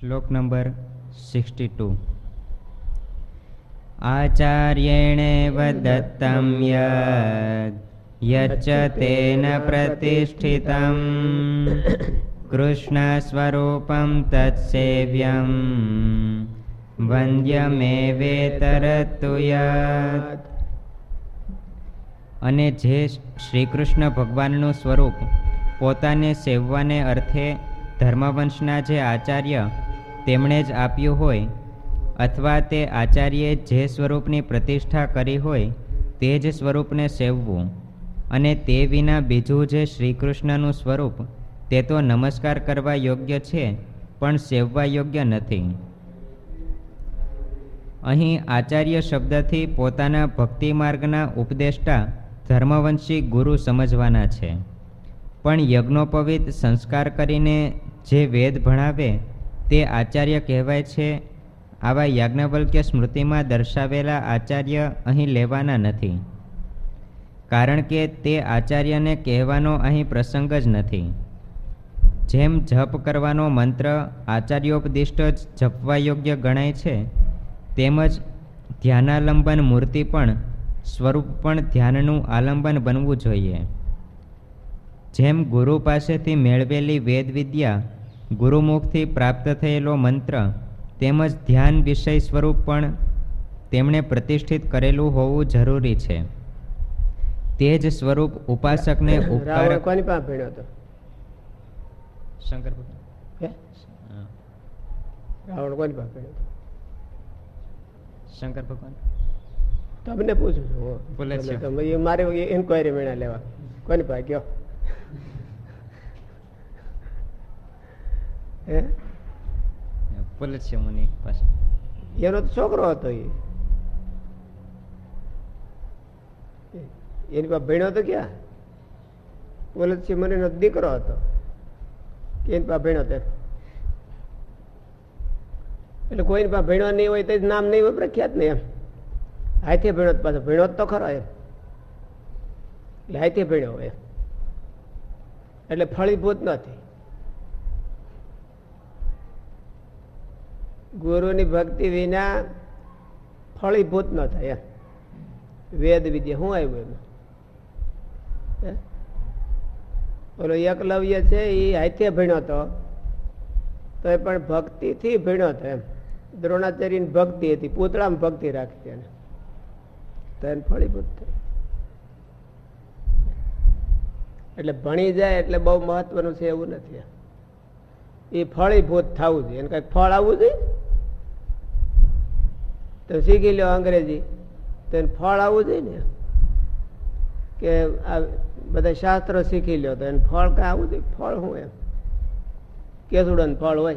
શ્લોક number sixty two. દત્તમ યદ યચ્ચ તેન પ્રતિષ્ઠિતમ. કૃષ્ણ સ્વરૂપમ તત્સેવ્યમ. વંદ્યમેવેતરતુ યત અને જે શ્રી કૃષ્ણ ભગવાનનું સ્વરૂપ પોતાને સેવવાને અર્થે ધર્મવંશના જે આચાર્ય તેમણે જ આપ્યું હોય અથવા તે આચાર્યે જે સ્વરૂપની પ્રતિષ્ઠા કરી હોય તે જ સ્વરૂપને સેવવું અને તે વિના બીજું જે શ્રી કૃષ્ણનું સ્વરૂપ તે તો નમસ્કાર કરવા યોગ્ય છે, પણ સેવવા યોગ્ય નથી. અહીં આચાર્ય શબ્દથી પોતાના ભક્તિ માર્ગના ઉપદેષ્ટા ધર્મવંશી ગુરુ સમજવાના છે. પણ યજ્ઞોપવિત સંસ્કાર કરીને જે વેદ ભણાવે તે આચાર્ય કહેવાય છે. આવા યાજ્ઞવલ્ક્ય સ્મૃતિમાં દર્શાવેલા આચાર્ય અહીં લેવાના નથી. કારણ કે તે આચાર્યને કહેવાનો અહીં પ્રસંગ જ નથી. જેમ જપ કરવાનો મંત્ર આચાર્યોપદિષ્ટ જ જપવા યોગ્ય ગણાય છે, તેમજ ધ્યાનાલંબન મૂર્તિ પણ સ્વરૂપ પણ ધ્યાનનું આલંબન બનવું જોઈએ. જેમ ગુરુ પાસેથી મેળવેલી વેદ વિદ્યા ગુરુમુખથી પ્રાપ્ત થયેલો મંત્ર તેમજ ધ્યાન વિષય સ્વરૂપ પણ તેમણે પ્રતિષ્ઠિત કરેલું હોવું જરૂરી છે. તે જ સ્વરૂપ ઉપાસકને ઉપકાર કોની પાસે ભણ્યો હતો? શંકર ભગવાન. રાવણ કોની પાસે ભણ્યો શંકર ભગવાન. તમને પૂછું છું બોલે છે. તમે મારે ઇન્કવાયરી મેળા લેવા. કોની પાસે કયો હે? છે મુનિ પાસે એનો તો છોકરો હતો એ. એની પાસે ભણ્યો તો ક્યાં? વલદસિંહ મનીનો દીકરો હતો. કે એની પાસે ભણ્યો તો એટલે કોઈની પાસે ભણ્યો નહીં હોય તો નામ નહીં હોય પ્રખ્યાત નહીં એમ. હાથે ભણ્યો પાછો. ભણ્યો તો ખરો એમ. એટલે હાથે ભણ્યો એમ. એટલે ફળીભૂત નથી. ગુરુની ભક્તિ વિના ફળીભૂત ન થાય, એમ. વેદ વિદ્યા શું આવ્યું એમાં? ઓલો એકલવ્ય છે, એ હાથે ભણ્યો હતો. તો એ પણ ભક્તિથી ભણ્યો હતો, એમ. દ્રોણાચાર્યની ભક્તિ હતી, પૂતળામાં ભક્તિ રાખી એને. તો એને ફળીભૂત થઈ એટલે ભણી જાય એટલે બહુ મહત્વનું છે એવું નથી એ ફળીભૂત થવું જોઈએ, એને કંઈક ફળ આવવું જોઈએ? તો શીખી લો અંગ્રેજી? તો એને ફળ આવવું જોઈએ ને? કે આ બધા શાસ્ત્રો શીખી લો તો એને ફળ કાંઈ આવવું જોઈએ? ફળ શું એમ? કેસુડન ફળ હોય.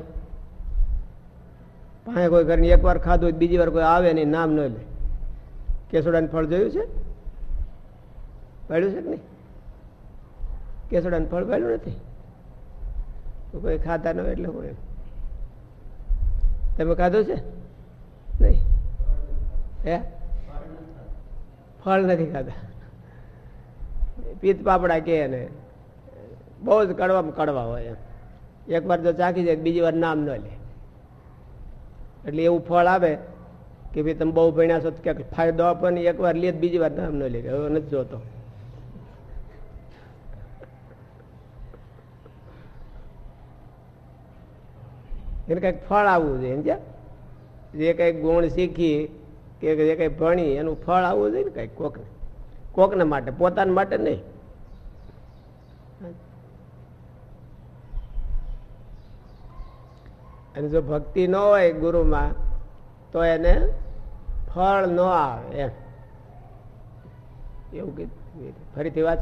પાસે કોઈ ઘરની એકવાર ખાધું બીજી વાર કોઈ આવે નહીં, નામ ન લે. કેસુડાનું ફળ જોયું છે? પાડ્યું છે કે નહીં? કેસુડાનું ફળ પાડ્યું નથી? કોઈ ખાતા ન હોય એટલે હું એમ? તમે ખાધું છે? હે? ફળ નથી ખાતા પિત્ત પાપડા કે ને. બહુ જ કડવામાં કડવા હોય એમ. એક વાર જો ચાખી જાય બીજી વાર નામ ન લે. એટલે એવું ફળ આવે કે ભાઈ તમે બહુ ભણ્યા છો ક્યાંક ફાયદો આપો ને એક વાર લે બીજી વાર નામ ન લે. હવે નથી જોતો. એને કંઈક ફળ આવવું જોઈએ, સમજ્યા? જે કંઈક ગુણ શીખી કે જે કંઈ ભણી, એનું ફળ આવવું જોઈએ ને કંઈક કોકને. કોકને માટે, પોતાના માટે નહીં. અને જો ભક્તિ ન હોય ગુરુમાં, તો એને ફળ ન આવે એમ. એવું કીધું. ફરીથી વાત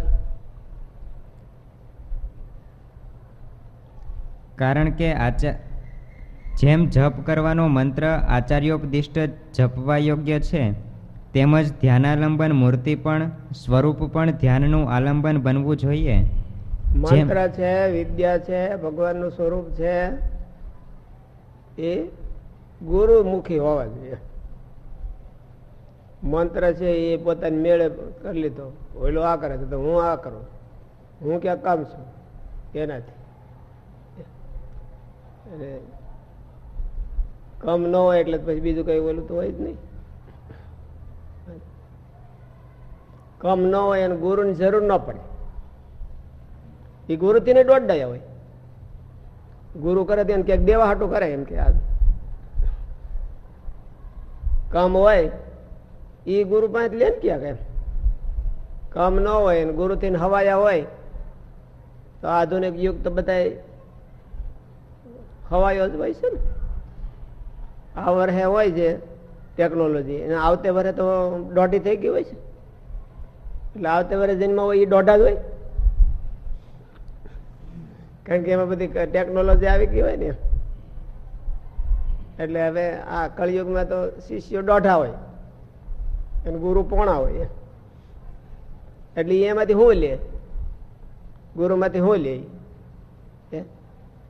કારણ કે આચા જેમ જપ કરવાનો મંત્ર આચાર્યોપદિષ્ટ જપવા યોગ્ય છે, તેમજ ધ્યાનાલંબન મૂર્તિ પણ, સ્વરૂપ પણ ધ્યાનનું આલંબન બનવું જોઈએ. મંત્ર છે, વિદ્યા છે, ભગવાનનું સ્વરૂપ છે, એ ગુરુમુખી હોવા જોઈએ. મંત્ર છે એ પોતાની મેળે કરી લીધો. ઓલો આ કરે તો હું આ કરું. હું ક્યાં કામ છું? એનાથી. કમ ન હોય એટલે પછી બીજું કઈ ઓલું તો હોય જ નહીં. કમ ન હોય અને ગુરુની જરૂર ન પડે. એ ગુરુથી ને દોડાયા હોય. ગુરુ કરે તેને ક્યાંક દેવા હાટું કરે એમ કે આ કમ હોય, એ ગુરુ પાસે લે ને ક્યાંક એમ. કમ ન હોય ને ગુરુથી ને હવાયા હોય, તો આધુનિક યુગ તો બધા હવાયો જ હોય છે ને. આ વર્ષે હોય છે ટેકનોલોજી અને આવતે વર્ષે તો દોઢી થઈ ગઈ હોય છે. એટલે આવતે વર્ષે જન્મમાં હોય એ દોઢા જ હોય. કારણ કે એમાં બધી ટેકનોલોજી આવી ગઈ હોય ને. એટલે હવે આ કળિયુગમાં તો શિષ્યો દોઢા હોય. અને ગુરુ પોણા હોય. એટલે એમાંથી હું લે? ગુરુમાંથી હું લે?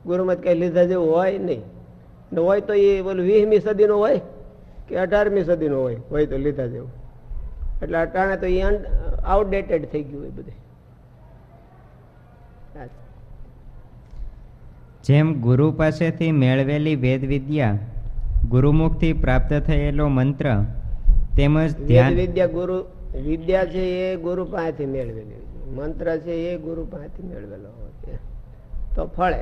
ગુરુમાંથી કઈ લીધા જેવું હોય નહીં. ને હોય તો એ બોલું વીસમી સદીનો હોય કે અઢારમી સદીનો હોય હોય તો લીધા જેવું. એટલે અટાણે તો એ આઉટડેટેડ થઈ ગયું હોય બધું. જેમ ગુરુ પાસેથી મેળવેલી વેદ વિદ્યા ગુરુમુખથી પ્રાપ્ત થયેલો મંત્ર તેમજ ધ્યાન વિદ્યા ગુરુ વિદ્યા છે એ ગુરુ પાસેથી મેળવેલી મંત્ર છે એ ગુરુ પાસેથી મેળવેલો હોય તો ફળે.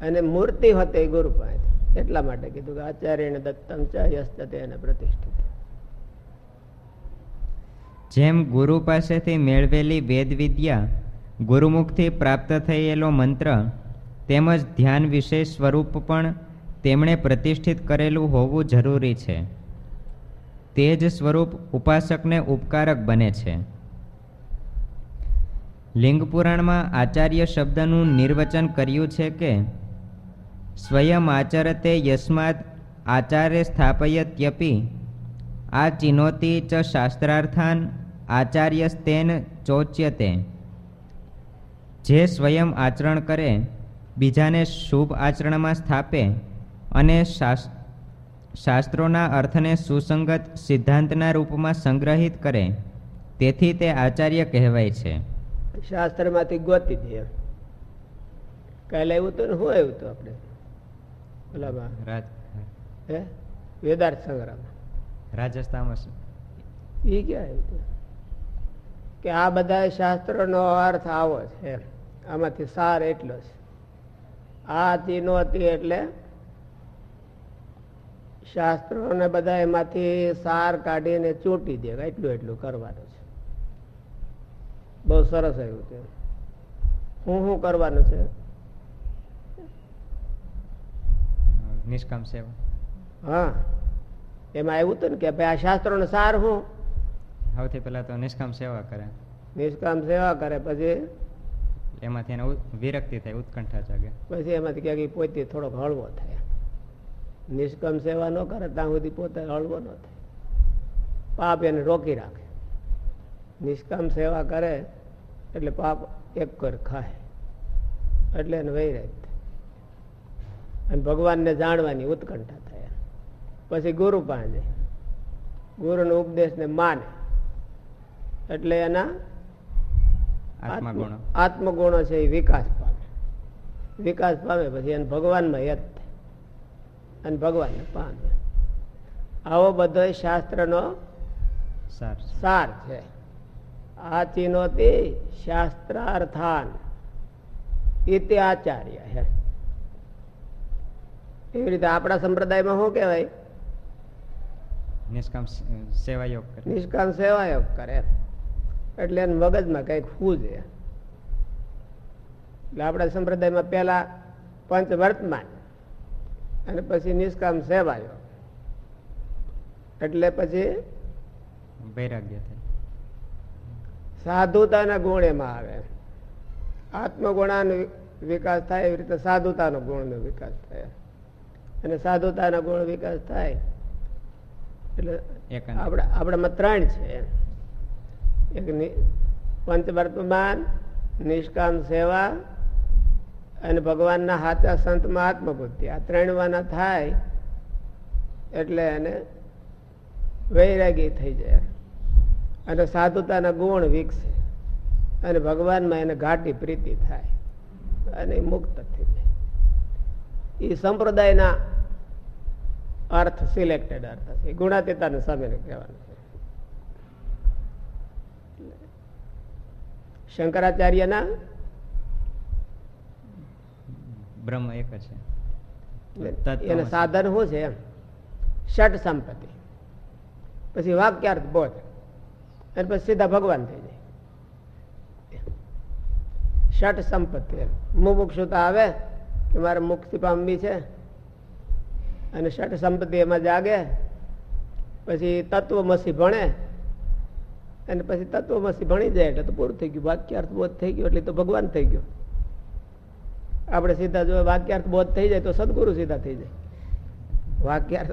અને મૂર્તિ હોતે ગુરુ પાસેથી એટલા માટે કીધું કે આચાર્યને દત્તમ ચ એને પ્રતિષ્ઠિત. જેમ ગુરુ પાસેથી મેળવેલી વેદ વિદ્યા ગુરુમુખથી પ્રાપ્ત થયેલો મંત્ર તેમજ ધ્યાન વિશેષ સ્વરૂપ પણ તેમણે પ્રતિષ્ઠિત કરેલું હોવું જરૂરી છે. તે જ સ્વરૂપ ઉપાસકને ઉપકારક બને છે. લિંગ પુરાણમાં આચાર્ય શબ્દનું નિર્વચન કર્યું છે કે સ્વયં આચરતે યસ્માદ આચાર્ય સ્થાપયત્યપી. આ ચિનોતી ચ શાસ્ત્રાર્થાન આચાર્યસ્તેન ચોચ્યતે. જે સ્વયં આચરણ કરે, બીજાને શુભ આચરણમાં સ્થાપે અને શાસ- શાસ્ત્રોના અર્થને સુસંગત સિદ્ધાંતના રૂપમાં સંગ્રહિત કરે. તેથી તે આચાર્ય કહેવાય છે. શાસ્ત્રમાંથી ગોતી દે. કાલે આવ્યું તો શું આવ્યું હતું આપણે. ઓલામાં હે? વેદાર્થ સંગ્રહમાં રાજસ્થાનમાં એ ક્યાં આવ્યું કે આ બધા શાસ્ત્રોનો અર્થ આવો છે. આમાંથી સાર એટલો છે આ ચીનો હતી એટલે શાસ્ત્રોને બધા એમાંથી સાર કાઢીને ચોંટી દે. એટલું એટલું કરવાનું છે. બહુ સરસ આવ્યું છે હું શું કરવાનું છે? નિષ્કામ સેવા. હા. એમાં આવ્યું હતું ને કે ભાઈ આ શાસ્ત્રોનો સાર શું સૌથી પહેલાં તો નિષ્કામ સેવા કરે. નિષ્કામ સેવા કરે પછી? એમાંથી એને વિરક્તિ થાય ઉત્કંઠા જાગે. પછી એમાંથી ક્યાંક પોતે થોડોક હળવો થાય. નિષ્કામ સેવા ન કરે ત્યાં સુધી પોતે હળવો ન થાય. પાપ એને રોકી રાખે. નિષ્કામ સેવા કરે એટલે પાપ એક કર ખાય. એટલે એને વહી થાય અને ભગવાનને જાણવાની ઉત્કંઠા થાય. પછી ગુરુ પાસે ગુરુનો ઉપદેશને માને. એટલે એના આત્મગુણો. આત્મ- આત્મગુણો છે એ વિકાસ પામે. વિકાસ પામે પછી એને ભગવાનમાં યત થાય. અને ભગવાનને પામે. આવો બધો શાસ્ત્રનો સાર સાર છે. આ ચિનોતિ શાસ્ત્રાર્થાન. ઇતિ આચાર્ય હે. એવી રીતે આપણા સંપ્રદાયમાં શું કહેવાય? નિષ્કામ સેવાયોગ કરે. નિષ્કામ સેવાયોગ કરે. એટલે એને મગજમાં કંઈક ફૂજે એટલે આપણા સંપ્રદાયમાં પહેલા પંચ વર્તમાન અને પછી નિષ્કામ સેવાયોગ એટલે પછી વૈરાગ્ય થાય. સાધુતાના ગુણ એમાં આવે. આત્મગુણાનો વિકાસ થાય એવી રીતે સાધુતાનો ગુણનો વિકાસ થાય. અને સાધુતાના ગુણ વિકાસ થાય. એટલે આપણા આપણામાં ત્રણ છે. એક પંચ પંચવર્તમાન નિષ્કામ સેવા અને ભગવાનના હાથા સંતમાં આત્મબુદ્ધિ આ ત્રણ વાના થાય એટલે એને વૈરાગી થઈ જાય. અને સાધુતાના ગુણ વિકસે. અને ભગવાનમાં એને ઘાટી પ્રીતિ થાય. અને મુક્ત થઈ જાય. એ સંપ્રદાયના અર્થ સિલેક્ટેડ અર્થ હશે. ગુણાતીતાને સામે કહેવાનું શંકરાચાર્યના બ્રહ્મ એક છે. એને સાધન શું છે એમ? ષટ સંપત્તિ. પછી વાક્યાર્થ બોધ. અને પછી સીધા ભગવાન થઈ જાય. ષટ સંપત્તિ એમ. મુમુક્ષુતા આવે કે મારે મુક્તિ પામવી છે? અને ષટ સંપત્તિ એમાં જાગે, પછી તત્વમસી ભણે, અને પછી તત્વમસી ભણી જાય એટલે તો પૂરું થઈ ગયું. વાક્યાર્થ બોધ થઈ ગયો એટલે તો ભગવાન થઈ ગયો. આપણે સીધા જો વાક્યાર્થ બોધ થઈ જાય તો સદગુરુ સીધા થઈ જાય. વાક્યાર્થ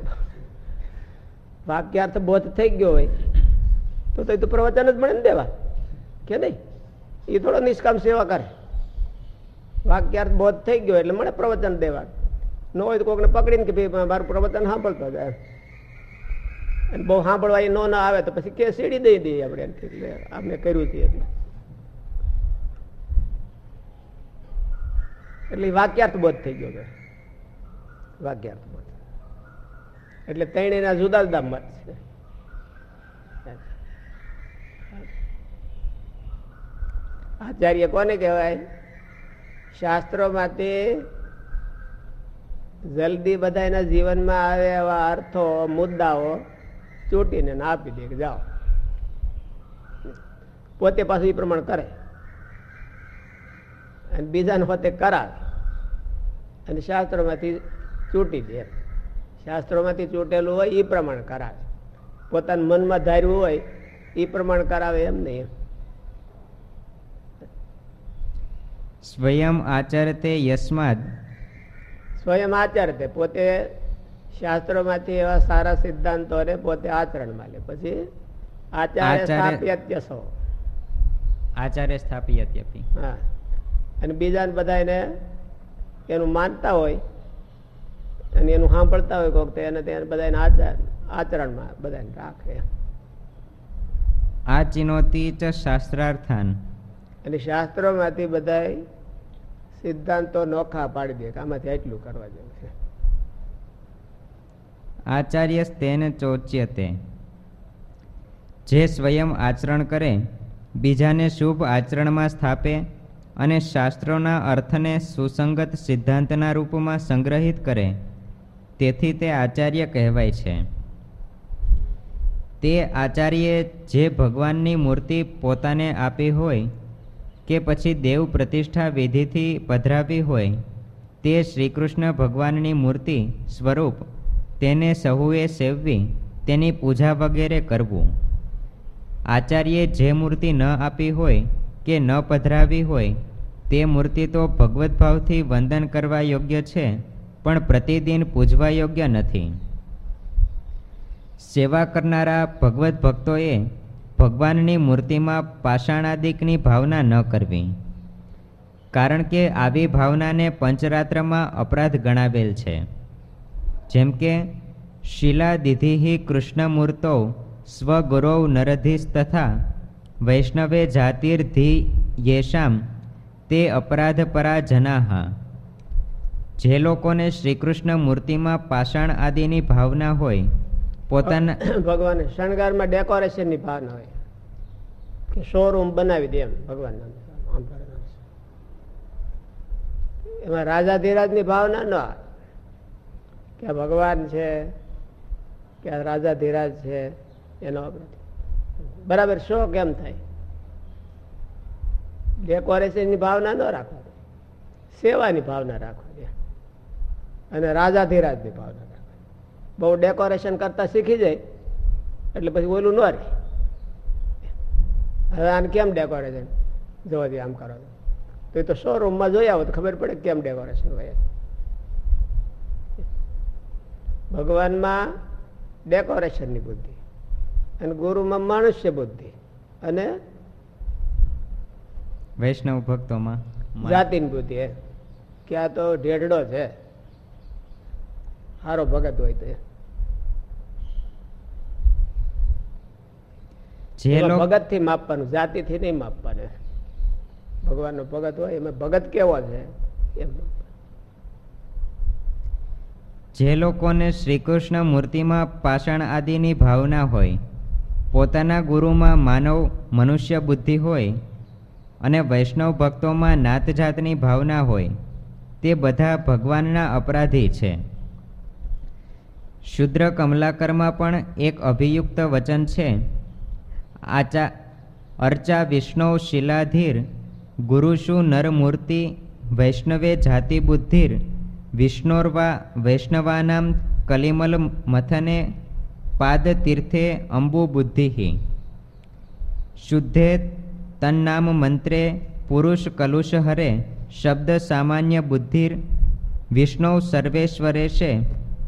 વાક્યાર્થ બોધ થઈ ગયો હોય, તો તો પ્રવચન જ મળે ને દેવા. કે નહીં? એ થોડો નિષ્કામ સેવા કરે. વાક્યાર્થ બોધ થઈ ગયો એટલે મળે પ્રવચન દેવા. ન હોય તો કોકને પકડીને કે ભાઈ મારું પ્રવચન સાંભળતો જાય અને બહુ સાંભળવા એ નો ના આવે તો પછી કે સીડી દઈ દઈએ આપણે એમ કે લે, કર્યું છે એટલે. એટલે વાક્યાર્થ બોધ થઈ ગયો વાક્યાર્થ બોધ એટલે ત્રણેયના જુદા જુદા મત છે. આચાર્ય કોને કહેવાય? શાસ્ત્રોમાંથી જલ્દી બધાના જીવનમાં આવે એવા અર્થો, મુદ્દાઓ ચૂંટીને આપી દે કે જાઓ. પોતે પાછું એ પ્રમાણે કરે. અને બીજાને પોતે કરાવે. અને શાસ્ત્રોમાંથી ચૂંટી દે. શાસ્ત્રોમાંથી ચૂંટેલું હોય એ પ્રમાણે કરાવે. પોતાના મનમાં ધાર્યું હોય એ પ્રમાણે કરાવે એમ નહીં. સ્વયં આચરતે યસ્માદ સ્વયં આચરતે પોતે શાસ્ત્રોમાંથી એવા સારા સિદ્ધાંતોને પોતે આચરણમાં લે. પછી આચાર્ય આચાર્ય સ્થાપિયત્યપી હા. અને બીજાને બધા એને એનું માનતા હોય અને એનું સાંભળતા હોય કોક એને તેને બધા એને આચાર આચરણમાં બધાને રાખે. આ ચિનોતી શાસ્ત્રાર્થાન. શાસ્ત્રો શાસ્ત્રોમાંથી બધા સિદ્ધાંતો નોખા પાડી દે, આમાંથી એટલું કરવા જેવું છે. આચાર્ય સ્તેન ચોચ્યતે, જે સ્વયં આચરણ કરે, બીજાને શુભ આચરણમાં સ્થાપે અને શાસ્ત્રોના અર્થને સુસંગત સિદ્ધાંતના રૂપમાં સંગ્રહિત કરે, તેથી તે આચાર્ય કહેવાય છે. તે આચાર્યે જે ભગવાનની મૂર્તિ પોતાને આપી હોય કે પછી દેવ પ્રતિષ્ઠા વિધિથી પધરાવી હોય, તે શ્રીકૃષ્ણ ભગવાનની મૂર્તિ સ્વરૂપ તેને સહુએ સેવવી, તેની પૂજા વગેરે કરવું. આચાર્યે જે મૂર્તિ ન આપી હોય કે ન પધરાવી હોય, તે મૂર્તિ તો ભગવદ્ભાવથી ભાવથી વંદન કરવા યોગ્ય છે, પણ પ્રતિદિન પૂજવા યોગ્ય નથી. સેવા કરનારા ભગવત ભક્તોએ ભગવાનની મૂર્તિમાં પાષાણાદિકની ભાવના ન કરવી. કારણ કે આવી ભાવનાને પંચરાત્રમાં અપરાધ ગણાવેલ છે. જેમ કે શિલા દીધિ કૃષ્ણમૂર્તો સ્વગુરૌ નરધીશ તથા વૈષ્ણવે જાતિર્ધિ યેશામ તે અપરાધપરા જનાહા. જે લોકોને શ્રીકૃષ્ણ મૂર્તિમાં પાષાણ આદિની ભાવના હોય પોતાના ભગવાન શણગારમાં ડેકોરેશનની ભાન હોય. કે શોરૂમ બનાવી દે એમ ભગવાન એમાં રાજા ધીરાજની ભાવના ન કે ભગવાન છે, કે રાજા ધીરાજ છે, એનો બરાબર શો કેમ થાય? ડેકોરેશનની ભાવના ન રાખવાની સેવાની ભાવના રાખવાની અને રાજા ધીરાજની ભાવના રાખવાની બહુ ડેકોરેશન કરતા શીખી જાય એટલે પછી ઓલું ન રહે. હવે આને કેમ ડેકોરેશન જોવા દે આમ કરો. તો એ તો શોરૂમમાં જોયા આવો તો ખબર પડે કેમ ડેકોરેશન હોય. ભગવાનમાં ડેકોરેશનની બુદ્ધિ અને ગુરુમાં મનુષ્ય બુદ્ધિ અને વૈષ્ણવ ભક્તોમાં જાતિની બુદ્ધિ એ. કે આ તો ઢેઢડો છે. સારો ભગત હોય તો જે ભગતથી માપવાનું જાતિ થી નહીં માપવાનું. ભગવાન નો ભગત હોય એમાં ભગત કેવો છે? એમ જે લોકોને શ્રીકૃષ્ણ મૂર્તિમાં પાષાણ આદિની ભાવના હોય પોતાના ગુરુમાં માનવ મનુષ્ય બુદ્ધિ હોય અને વૈષ્ણવ ભક્તોમાં નાત જાતની ભાવના હોય તે બધા ભગવાનના અપરાધી છે. શુદ્ર કમલાકરમાં પણ એક અભિયુક્ત વચન છે આચા, અર્ચા, વિષ્ણુ, શિલાધીર, ગુરુષુ, નરમૂર્તિ, વૈષ્ણવે જાતિ બુદ્ધિર વિષ્ણોર્વા, વૈષ્ણવાનામ, કલિમલ મથને પાદ તીર્થે અંબુ બુદ્ધિ શુદ્ધે, તન્નામ મંત્રે, પુરુષ કલુષ હરે શબ્દ સામાન્ય બુદ્ધિર, વિષ્ણુ સર્વેશ્વરેશે,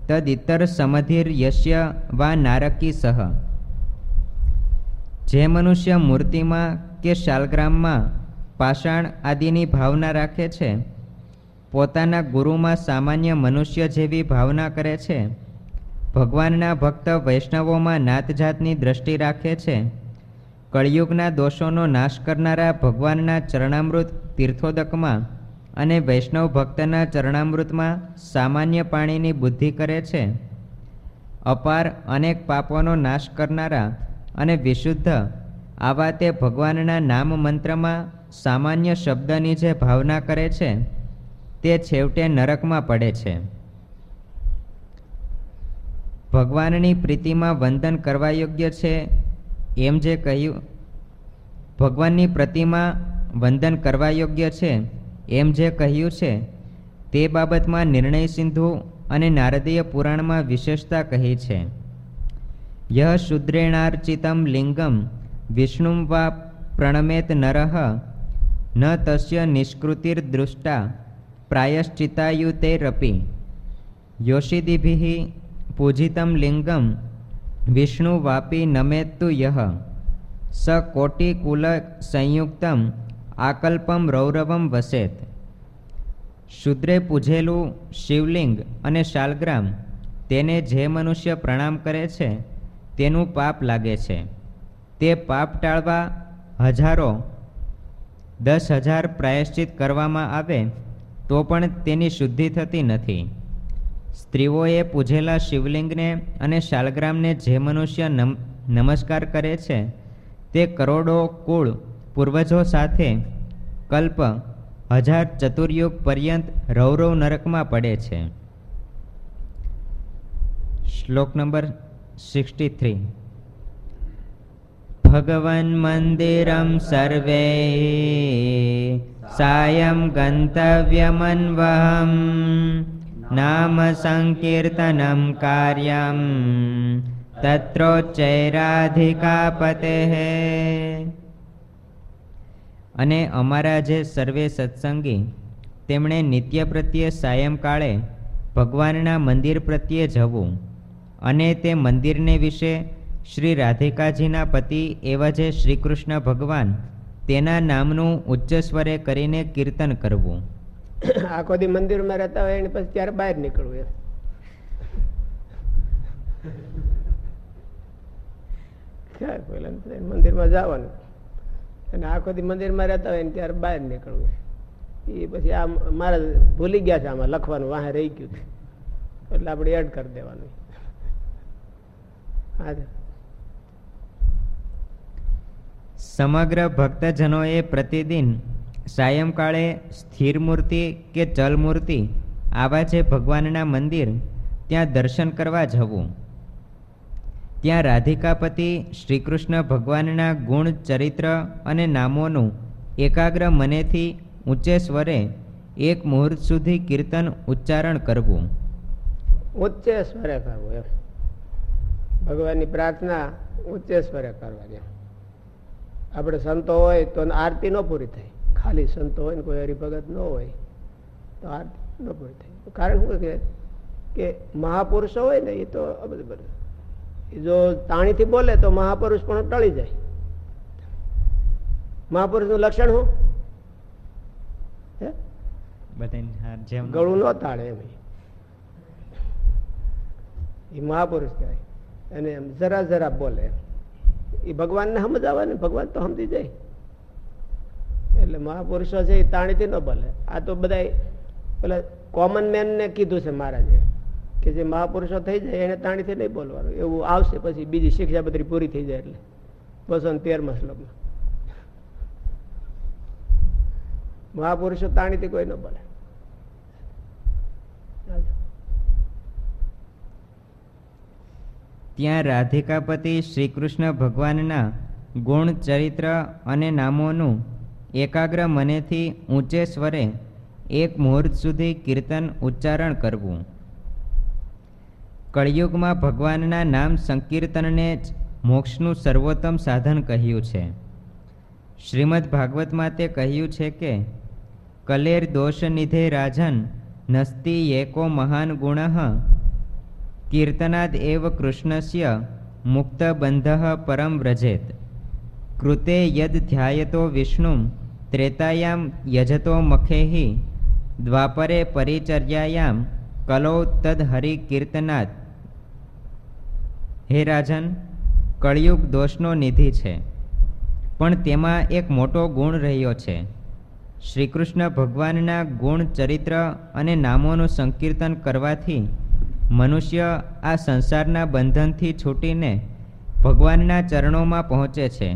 તદિતર સમધિર યશ્ય વા નારકી સહ. જે મનુષ્ય મૂર્તિમાં કે શાલગ્રામમાં પાષાણ આદિની ભાવના રાખે છે, પોતાના ગુરુમાં સામાન્ય મનુષ્ય જેવી ભાવના કરે છે, ભગવાનના ભક્ત વૈષ્ણવોમાં નાતજાતની દ્રષ્ટિ રાખે છે, કળિયુગના દોષોનો નાશ કરનારા ભગવાનના ચરણામૃત તીર્થોદકમાં અને વૈષ્ણવ ભક્તના ચરણામૃતમાં સામાન્ય પાણીની બુદ્ધિ કરે છે, અપાર અનેક પાપોનો નાશ કરનારા અને વિશુદ્ધ. આવા તે ભગવાનના નામ મંત્રમાં સામાન્ય શબ્દની જે ભાવના કરે છે, તે છેવટે નરકમાં પડે છે. ભગવાનની પ્રીતિમાં વંદન કરવા યોગ્ય છે, એમ જે કહ્યું. ભગવાનની પ્રતિમા વંદન કરવા યોગ્ય છે, એમ જે કહ્યું છે, તે બાબતમાં નિર્ણય સિંધુ અને નારદીય પુરાણમાં વિશેષતા કહી છે. યહ શુદ્રેણાર્ચિતમ લિંગમ વિષ્ણું વા પ્રણમેત નરઃ ન તસ્ય નિષ્કૃતિર્દૃષ્ટા પ્રાયશ્ચિતાયુતેરપી યોષિદિભિઃ પૂજિતમ લિંગમ વિષ્ણુ વાપી નમેત્તુ યહ સ કોટિકુલ સંયુક્તમ આકલ્પમ રૌરવમ વસેત શુદ્રે પૂજેલું શિવલિંગ અને શાલગ્રામ તેને જે મનુષ્ય પ્રણામ કરે છે તેનું પાપ લાગે છે. તે પાપ ટાળવા હજારો, દસ હજાર પ્રાયશ્ચિત કરવામાં આવે તો પણ તેની શુદ્ધિ થતી નથી. સ્ત્રીઓએ પૂજેલા શિવલિંગને અને શાલગ્રામને જે મનુષ્ય નમ, નમસ્કાર કરે છે, તે કરોડો કુળ પૂર્વજો સાથે કલ્પ હજાર ચતુર્યુગ પર્યંત રૌરવ નરકમાં પડે છે. શ્લોક નંબર સિક્સટી થ્રી ભગવન મંદિરમ સર્વે સાયમ ગંતવ્યમન્વહમ નામ સંકીર્તનમ કાર્યમ તત્રોચ્ચૈરાધિકાપતે અને અમારા જે સર્વે સત્સંગી, તેમણે નિત્ય પ્રત્યે સાયંકાળે ભગવાનના મંદિર પ્રત્યે જવું અને તે મંદિરને વિશે શ્રી રાધિકાજીના પતિ એવા જે શ્રી કૃષ્ણ ભગવાન તેના નામનું ઉચ્ચ સ્વરે કરીને કીર્તન કરવું. આખો દી મંદિરમાં રહેતા હોય એને પછી ત્યારે બહાર નીકળવું એમ. ક્યાં મંદિરમાં જવાનું? અને આખો દી મંદિરમાં રહેતા હોય ને ત્યારે બહાર નીકળવું. એ પછી આ મારા ભૂલી ગયા છે આમાં લખવાનું વાહે રહી ગયું એટલે આપણે એડ કરી દેવાનું. સમગ્ર ભક્તજનોએ પ્રતિદિન સાયંકાળે સ્થિર મૂર્તિ કે ચલ મૂર્તિ આવા જે ભગવાનના મંદિર ત્યાં દર્શન કરવા જવું. ત્યાં રાધિકાપતિ શ્રીકૃષ્ણ ભગવાનના ગુણ ચરિત્ર અને નામોનું એકાગ્ર મનેથી ઊંચે સ્વરે એક મુહૂર્ત સુધી કીર્તન ઉચ્ચારણ કરવું. ઉચ્ચે સ્વરે કરવું એમ. ભગવાનની પ્રાર્થના ઉચ્ચે સ્વરે કરવાની આપણે સંતો હોય તો આરતી ન પૂરી થાય ખાલી સંતો હોય ને કોઈ હરિભગત ન હોય તો આરતી ન પૂરી થાય કારણ શું કે કે મહાપુરુષો હોય ને એ તો બધું બધું. જો તાણીથી બોલે તો મહાપુરુષ પણ ટળી જાય. મહાપુરુષનું લક્ષણ શું? ગળું ન તાળે એમ. એ મહાપુરુષ કહેવાય. અને જરા જરા બોલે. એ ભગવાનને સમજાવે ને ભગવાન તો સમજી જાય. એટલે મહાપુરુષો છે એ તાણીથી ન બોલે. આ તો બધા પેલા કોમન મેનને કીધું છે મહારાજે, કે જે મહાપુરુષો થઈ જાય એને તાણીથી નહીં બોલવાનું. એવું આવશે પછી બીજી શિક્ષા બધી પૂરી થઈ જાય એટલે. બસો ને તેરમા શ્લોકમાં. મહાપુરુષો તાણીથી કોઈ ન બોલે. ત્યાં રાધિકાપતિ શ્રી કૃષ્ણ ભગવાનના ગુણ, ચરિત્ર અને નામોનું એકાગ્ર મનેથી ઊંચે સ્વરે એક મુહૂર્ત સુધી કીર્તન ઉચ્ચારણ કરવું. કળિયુગમાં ભગવાનના નામ સંકીર્તનને જ મોક્ષનું સર્વોત્તમ સાધન કહ્યું છે. શ્રીમદ ભાગવતમાં તે કહ્યું છે કે, કલેર દોષ નિધે રાજન નસ્તિ એકો મહાન ગુણ કીર્તનાદ એવ કૃષ્ણસ્ય મુક્તબંધઃ પરમ વ્રજેત. કૃતે યદ ધ્યાયતો વિષ્ણું, ત્રેતાયામ યજતો મખેહિ, દ્વાપરે પરિચર્યાયામ કલો તદ હરિકીર્તનાદ હે રાજન, કળિયુગ દોષનો નિધિ છે, પણ તેમાં એક મોટો ગુણ રહ્યો છે. શ્રીકૃષ્ણ ભગવાનના ગુણ ચરિત્ર અને નામોનું સંકીર્તન કરવાથી મનુષ્ય આ સંસારના બંધનથી છૂટીને ભગવાનના ચરણોમાં પહોંચે છે.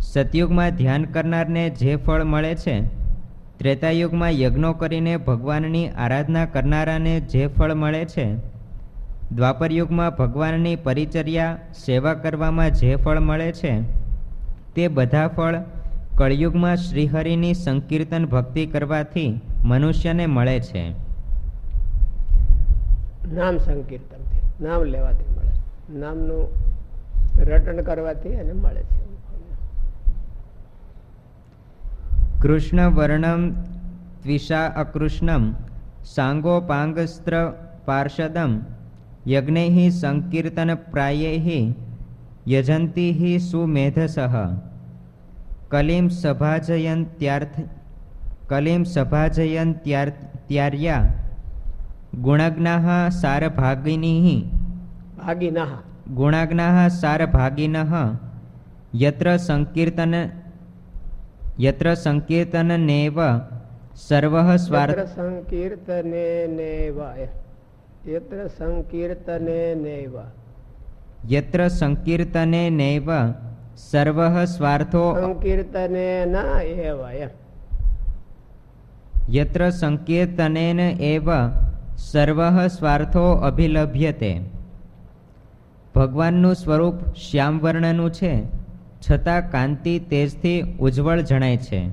સતયુગમાં ધ્યાન કરનારને જે ફળ મળે છે, ત્રેતાયુગમાં યજ્ઞો કરીને ભગવાનની આરાધના કરનારાને જે ફળ મળે છે, દ્વાપરયુગમાં ભગવાનની પરિચર્યા, સેવા કરવામાં જે ફળ મળે છે, તે બધા ફળ કળિયુગમાં શ્રીહરિની સંકીર્તન ભક્તિ કરવાથી મનુષ્યને મળે છે. નામ સંકીર્તનથી નામ લેવાથી મળે નામનું રટણ કરવાથી એને મળે છે. કૃષ્ણવર્ણમ ત્વિષા અકૃષ્ણમ સાંગોપાંગસ્ત્ર પાર્ષદમ યજ્ઞૈ સંકીર્તન પ્રાયૈ યજંતી સુમેધસ કલિમ સભાજયંત્યાર્થ કલિમ સભાજયંત્યાર્યા ગુણજ્ઞા સારભાગિની ભાગીનાહ ગુણાગ્નાः સારભાગિનः. યત્ર સંકીર્તન યત્ર સંકીર્તનનેવ સર્વઃ સ્વાર્થ યત્ર સંકીર્તને નેવાય યત્ર સંકીર્તને નૈવ યત્ર સંકીર્તનેનૈવ સર્વઃ સ્વાર્થો સંકીર્તને ના એવાય યત્ર સંકીર્તનેન એવ સર્વઃ સ્વાર્થો અભિલભ્યતે. ભગવાનનું સ્વરૂપ શ્યામવર્ણનું છે, છતાં કાંતિ તેજથી ઉજ્જવળ જણાય છે.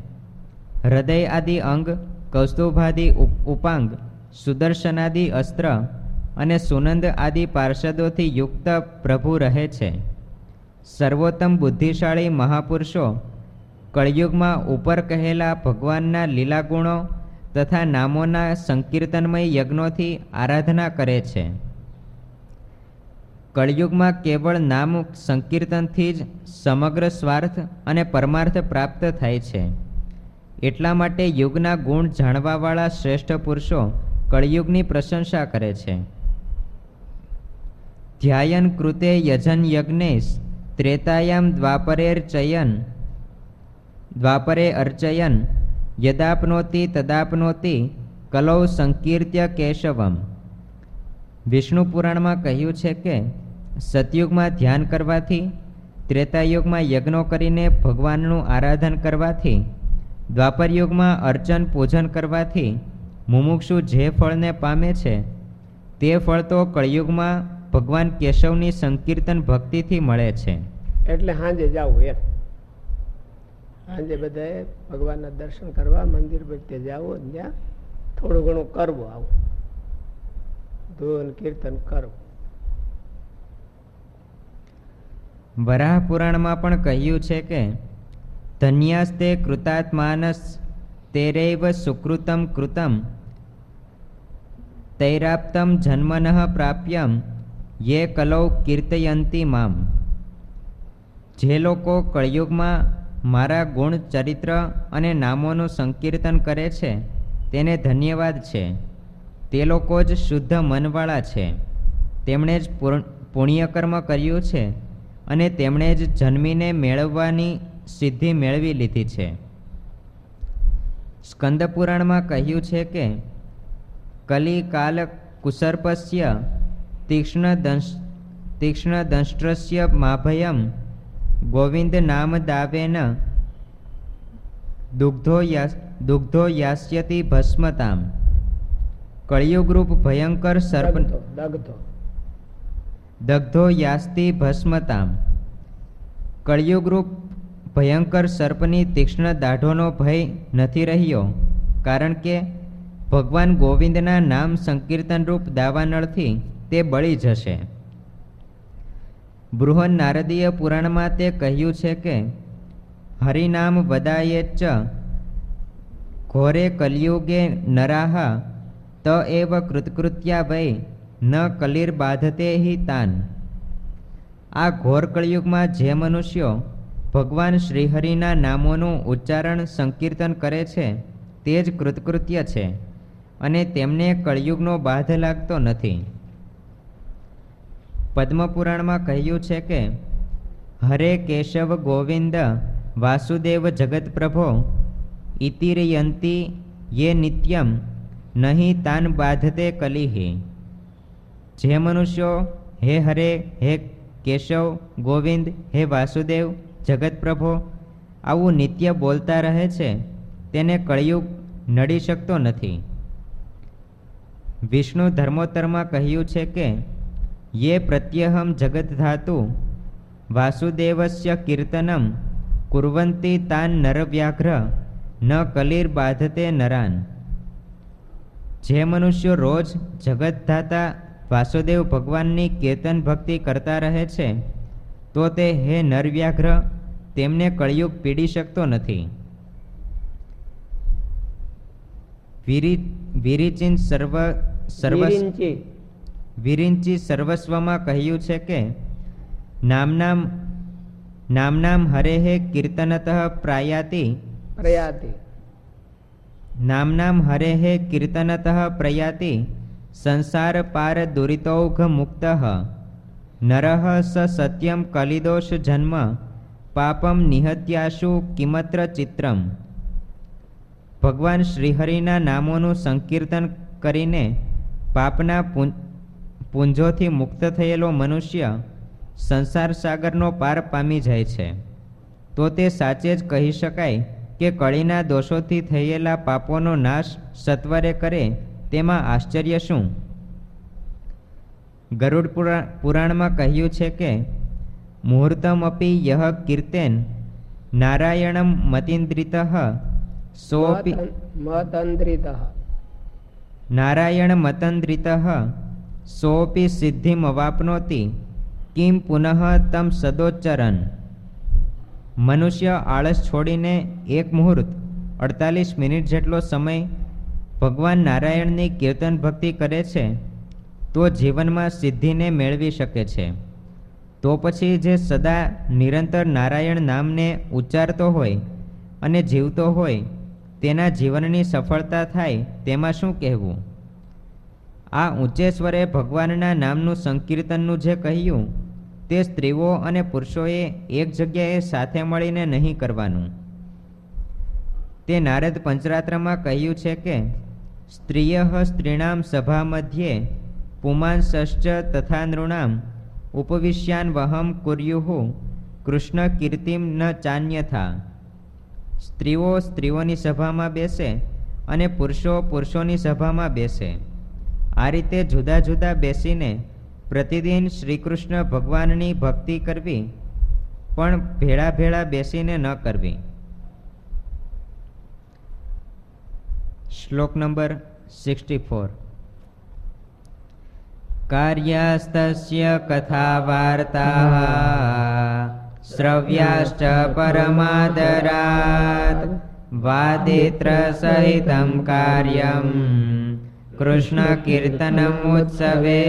હૃદય આદિ અંગ, કૌસ્તુભાદિ ઉપ- ઉપાંગ, સુદર્શનાદિ અસ્ત્ર અને સુનંદ આદિ પાર્ષદોથી યુક્ત પ્રભુ રહે છે. સર્વોત્તમ બુદ્ધિશાળી મહાપુરુષો, કળિયુગમાં ઉપર કહેલા ભગવાનના લીલા ગુણો તથા નામોના સંકીર્તનમય યજ્ઞોથી આરાધના કરે છે. કળિયુગમાં કેવળ નામ સંકીર્તનથી જ સમગ્ર સ્વાર્થ અને પરમાર્થ પ્રાપ્ત થાય છે. એટલા માટે યુગના ગુણ જાણવાવાળા શ્રેષ્ઠ પુરુષો કળિયુગની પ્રશંસા કરે છે. ધ્યાયન કૃતે યજન યજ્ઞેશ ત્રેતાયામ દ્વાપરેર્ચયન દ્વાપરે અર્ચયન યદાપનોતિ તદાપનોતિ કલૌ સંકીર્ત્ય કેશવમ. વિષ્ણુ પુરાણમાં કહ્યું છે કે સતયુગમાં ધ્યાન કરવાથી, ત્રેતાયુગમાં યજ્ઞો કરીને ભગવાનનું આરાધન કરવાથી, દ્વાપરયુગમાં અર્ચન પૂજન કરવાથી મુમુક્ષુ જે ફળને પામે છે, તે ફળ તો કળિયુગમાં ભગવાન કેશવની સંકીર્તન ભક્તિથી મળે છે. એટલે હાંજે જાવું એમ સાંજે બધાએ ભગવાનના દર્શન કરવા, મંદિર પ્રત્યે જવું ત્યાં થોડું ઘણું કરવું આવું. ધૂન, કીર્તન કરવું વરાહ પુરાણમાં પણ કહ્યું છે કે, ધન્યાસ્તે કૃતાત્માનસ, તેરૈવ સુકૃતમ કૃતમ, તૈરાપ્તમ જન્મનઃ પ્રાપ્યમ, યે કલૌ કીર્તયંતી મામ. જે લોકો કળિયુગમાં મારા ગુણ, ચરિત્ર અને નામોનું સંકીર્તન કરે છે, તેને ધન્યવાદ છે. તે લોકો જ શુદ્ધ મનવાળા છે. તેમણે જ પુણ્યકર્મ કર્યું છે અને તેમણે જ જન્મીને મેળવવાની સિદ્ધિ મેળવી લીધી છે. સ્કંદપુરાણમાં કહ્યું છે કે કલિ કાલ કુસર્પસ્ય તીક્ષ્ણ તીક્ષ્ણદંષ્ટ્રસ્ય માભયમ ગોવિંદ નામ દાવેન દુગ્ધો યાસ દુગ્ધો યાસ્યતિ ભસ્મતામ. કળિયુગરૂપ ભયંકર સર્પ દગ્ધો યાસ્તિ ભસ્મતામ. કળિયુગરૂપ ભયંકર સર્પની તીક્ષ્ણ દાઢોનો ભય નથી રહ્યો કારણ કે ભગવાન ગોવિંદના નામ સંકીર્તનરૂપ દાવાનળથી તે બળી જશે. બૃહન નારદીય પુરાણમાં તે કહ્યું છે કે, હરિનામ વદાયે ચ ઘોરે કલિયુગે નરાહ, ત એવ કૃતકૃત્યા વૈ, ન કલિર્બાધતે હિ તાન. આ ઘોર કળિયુગમાં જે મનુષ્યો ભગવાન શ્રીહરિના નામોનું ઉચ્ચારણ સંકીર્તન કરે છે, તે જ કૃતકૃત્ય છે અને તેમને કળિયુગનો બાધ લાગતો નથી. પદ્મપુરાણમાં કહ્યું છે કે, હરે કેશવ ગોવિંદ વાસુદેવ જગતપ્રભો ઇતિરયંતી યે નિત્યમ, નહીં તાન બાધતે કલિહિ. જે મનુષ્યો, હે હરે, હે કેશવ ગોવિંદ, હે વાસુદેવ જગતપ્રભો આવું નિત્ય બોલતા રહે છે, તેને કળિયુગ નડી શકતો નથી. વિષ્ણુ ધર્મોત્તરમાં કહ્યું છે કે યે પ્રત્યહમ જગતધાતુ વાસુદેવસ્ય કીર્તનમ કુર્વંતી તાન નરવ્યાઘ્ર ન કલિર્બાધતે નરાન જે મનુષ્યો રોજ જગતધાતા વાસુદેવ ભગવાનની કીર્તન ભક્તિ કરતા રહે છે, તો તે હે નરવ્યાઘ્ર, તેમને કળિયુગ પીડી શકતો નથી। વિરી સર્વ સર્વ વિરિંચી સર્વસ્વમાં કહ્યું છે કે નામનામ નામનામ હરેહે કીર્તનતઃ પ્રાયાતિ. પ્રયાતિ. નામનામ હરેહે કીર્તનતઃ પ્રયાતિ સંસાર પાર દુરિતૌઘ મુક્ત. નરહ સ સત્યમ કલિદોષ જન્મ પાપમ નિહત્યાશુ કિમત્ર ચિત્રમ. ભગવાન શ્રીહરિના નામોનું સંકીર્તન કરીને પાપના પું- પુંજોથી મુક્ત થયેલો મનુષ્ય સંસાર સાગરનો પાર પામી જાય છે. તો તે સાચે જ કહી શકાય કે કળીના દોષોથી થયેલા પાપોનો નાશ સત્વરે કરે તેમાં આશ્ચર્ય શું? ગરુડ પુરા- પુરાણમાં કહ્યું છે કે મુહૂર્તમપી યહ કીર્તેન નારાયણમ મતિન્દ્રિત સોપી મતંદ્રિત. નારાયણ મતંદ્રિત સોપી સિદ્ધિમવાપ્નોતિ કિમ પુનઃ તમ સદોચ્ચરન મનુષ્ય આળસ છોડીને એક મુહૂર્ત અડતાલીસ મિનિટ જેટલો સમય ભગવાન નારાયણની કીર્તન ભક્તિ કરે છે તો જીવનમાં સિદ્ધિને મેળવી શકે છે તો પછી જે સદા નિરંતર નારાયણ નામને ઉચ્ચારતો હોય અને જીવતો હોય તેના જીવનની સફળતા થાય તેમાં શું કહેવું આ ઉંચેશ્વરે ભગવાનના નામનું સંકીર્તનનું જે કહ્યું, તે સ્ત્રીઓ અને પુરુષોએ એક જગ્યાએ સાથે મળીને નહીં કરવાનું. તે નારદ પંચરાત્રમાં કહ્યું છે કે, સ્ત્રિય સ્ત્રીણામ સભા મધ્યે પુમાંસશ્ચ તથા નૃણામ ઉપવિશ્યાન વહમ કુર્યુહુ કૃષ્ણ કીર્તિમ ન ચાન્યથા. સ્ત્રીઓ સ્ત્રીઓની સભામાં બેસે અને પુરુષો પુરુષોની સભામાં બેસે. આ રીતે જુદા જુદા બેસીને પ્રતિદિન શ્રીકૃષ્ણ ભગવાનની ભક્તિ કરવી, પણ ભેળા ભેળા બેસીને ન કરવી. શ્લોક નંબર સિક્સટી ફોર. કાર્યાસ્તસ્ય કથા વાર્તા શ્રવ્યાશ્ચ પરમાદરાત વાદેત્ર સહિતમ કાર્યમ. કૃષ્ણ કીર્તન ઉત્સવે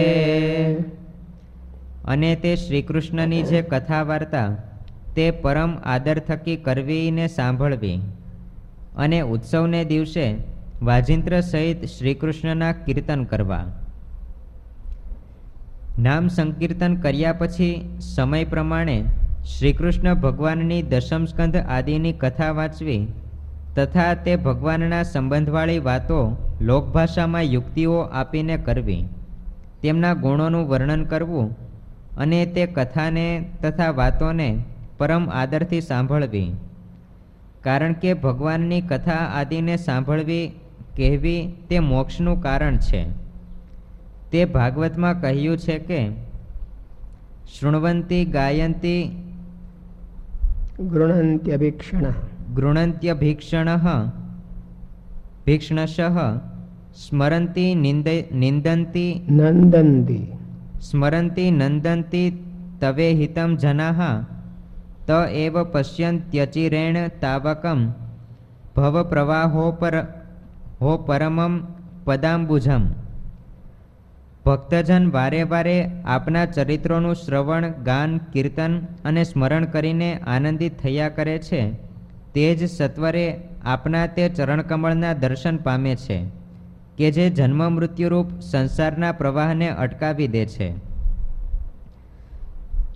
અને તે શ્રીકૃષ્ણની જે કથા વાર્તા તે પરમ આદર થકી કરવી ને સાંભળવી. અને ઉત્સવને દિવસે વાજિંત્ર સહિત શ્રીકૃષ્ણના કીર્તન કરવા. નામ સંકીર્તન કર્યા પછી સમય પ્રમાણે શ્રીકૃષ્ણ ભગવાનની દશમ સ્કંધ આદિની કથા વાંચવી તથા તે ભગવાનના સંબંધવાળી વાતો લોકભાષામાં યુક્તિઓ આપીને કરવી, તેમના ગુણોનું વર્ણન કરવું અને તે કથાને તથા વાતોને પરમ આદરથી સાંભળવી. કારણ કે ભગવાનની કથા આદિને સાંભળવી, કહેવી તે મોક્ષનું કારણ છે. તે ભાગવતમાં કહ્યું છે કે, શૃણવંતી ગાયંતી ગૃણંત્યભીક્ષણ ગૃણંત્યભીક્ષણ ભીક્ષણશ સ્મરંતી નિંદ નિંદંતી નંદંતી સ્મરંતી નંદંતી તવે હિતમ જના ત એવ પશ્યંત્યચિરેણ તાવકમ ભવપ્રવાહોપર હો પરમમ પદાંબુજમ ભક્તજન વારે વારે આપના ચરિત્રોનું શ્રવણ ગાન કીર્તન અને સ્મરણ કરીને આનંદિત થયા કરે છે તે જ સત્વરે આપના તે ચરણકમળના દર્શન પામે છે કે જે જન્મ મૃત્યુરૂપ સંસારના પ્રવાહને અટકાવી દે છે.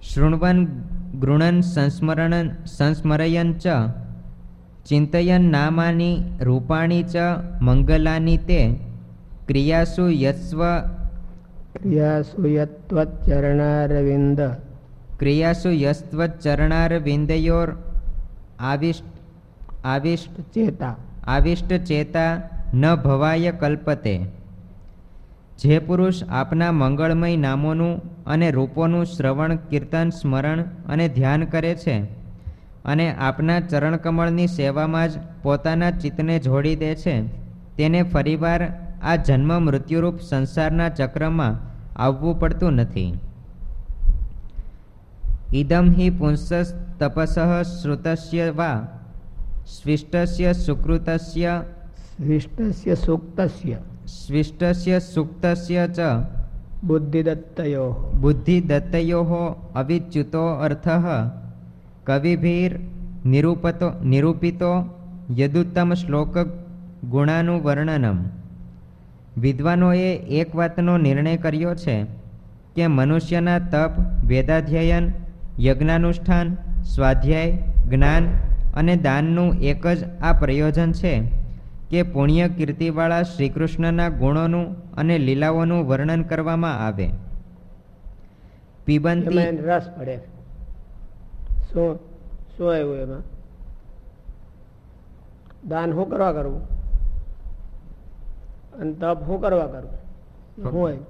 શૃણવન ગૃણન સંસ્મરણ સંસ્મરયન ચ ચિંતયન નામાની રૂપાણી ચ મંગલાની તે ક્રિયાસુ યસ્વ ક્રિયાસુ યત્વચરણારવિંદ ક્રિયાસુ યસ્ત્વચરણારવિંદયોર આવિષ્ટ આવિષ્ટ ચેતા. આવિષ્ટ ચેતા ન ભવાય કલ્પતે. જે પુરુષ આપના મંગળમય નામોનું અને રૂપોનું શ્રવણ, કીર્તન, સ્મરણ અને ધ્યાન કરે છે અને આપના ચરણકમળની સેવામાં જ પોતાના ચિત્તને જોડી દે છે, તેને ફરીવાર આ જન્મ મૃત્યુરૂપ સંસારના ચક્રમાં આવવું પડતું નથી. ઇદમ હિ પુંસ તપસ શ્રુતસ્ય વા સ્વિષ્ટસ્ય સુકૃતસ્ય સ્વિષ્ટસ્ય સુક્તસ્ય સ્વિષ્ટસ્ય સુક્તસ્ય ચ બુદ્ધિદત્તયો બુદ્ધિદત્તયો અવિચ્યુતો અર્થ કવિભીર નિરૂપતો નિરૂપિતો યદુત્તમ શ્લોક ગુણાનું વર્ણનમ વિદ્વાનોએ એક વાતનો નિર્ણય કર્યો છે કે મનુષ્યના તપ વેદાધ્યયન યજ્ઞાનુષ્ઠાન સ્વાધ્યાય જ્ઞાન અને દાનનું એક જ આ પ્રયોજન છે કે પુણ્ય કીર્તિવાળા શ્રીકૃષ્ણના ગુણોનું અને લીલાઓનું વર્ણન કરવામાં આવે. પીબંતી રસ પડે. શું? શું આવ્યું એમાં? દાન શું કરવા કરવું અને તપ શું કરવા કરવું આવ્યું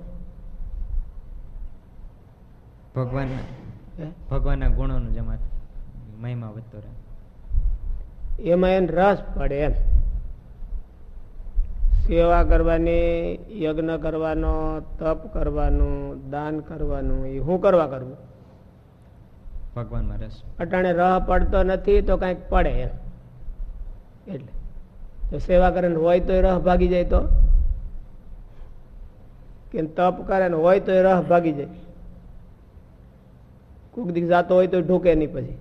ભગવાન? ભગવાનના ગુણોનું જમા મહિમા વધતો રહે. એમાં એને રસ પડે એમ. સેવા કરવાની યજ્ઞ કરવાનો તપ કરવાનું દાન કરવાનું એ શું કરવા કરવું? ભગવાનમાં રસ. અટાણે રહ પડતો નથી તો કાંઈક પડે એમ. એટલે. તો સેવા કરે ને હોય તો રહ ભાગી જાય તો? કે તપ કરે ને હોય તો રહ ભાગી જાય. કુક દીક જાતો હોય તો ઢૂકે નહીં પછી.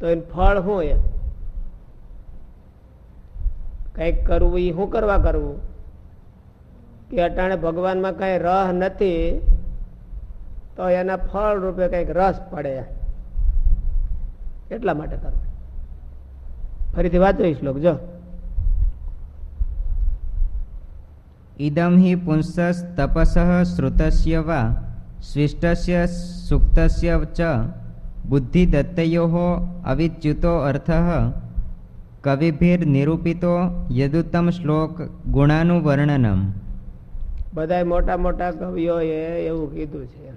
તો એને ફળ શું એમ? કંઈક કરવું એ શું કરવા કરવું? કે અટાણે ભગવાનમાં કાંઈ રહ નથી, તો એના ફળ રૂપે કંઈક રસ પડે. એટલા માટે કરવું ફરીથી વાંચો શ્લોક, જો. ઇદમ હિ પુંસ તપસ શ્રુતસ્ય વા, સ્વિષ્ટસ્ય સુક્તસ્ય ચ, બુદ્ધિદત્તયો અવિચ્યુતો અર્થ કવિભીર નિરૂપિતો યદુત્તમ શ્લોક ગુણાનું વર્ણનમ બધાય મોટા મોટા કવિઓએ એવું કીધું છે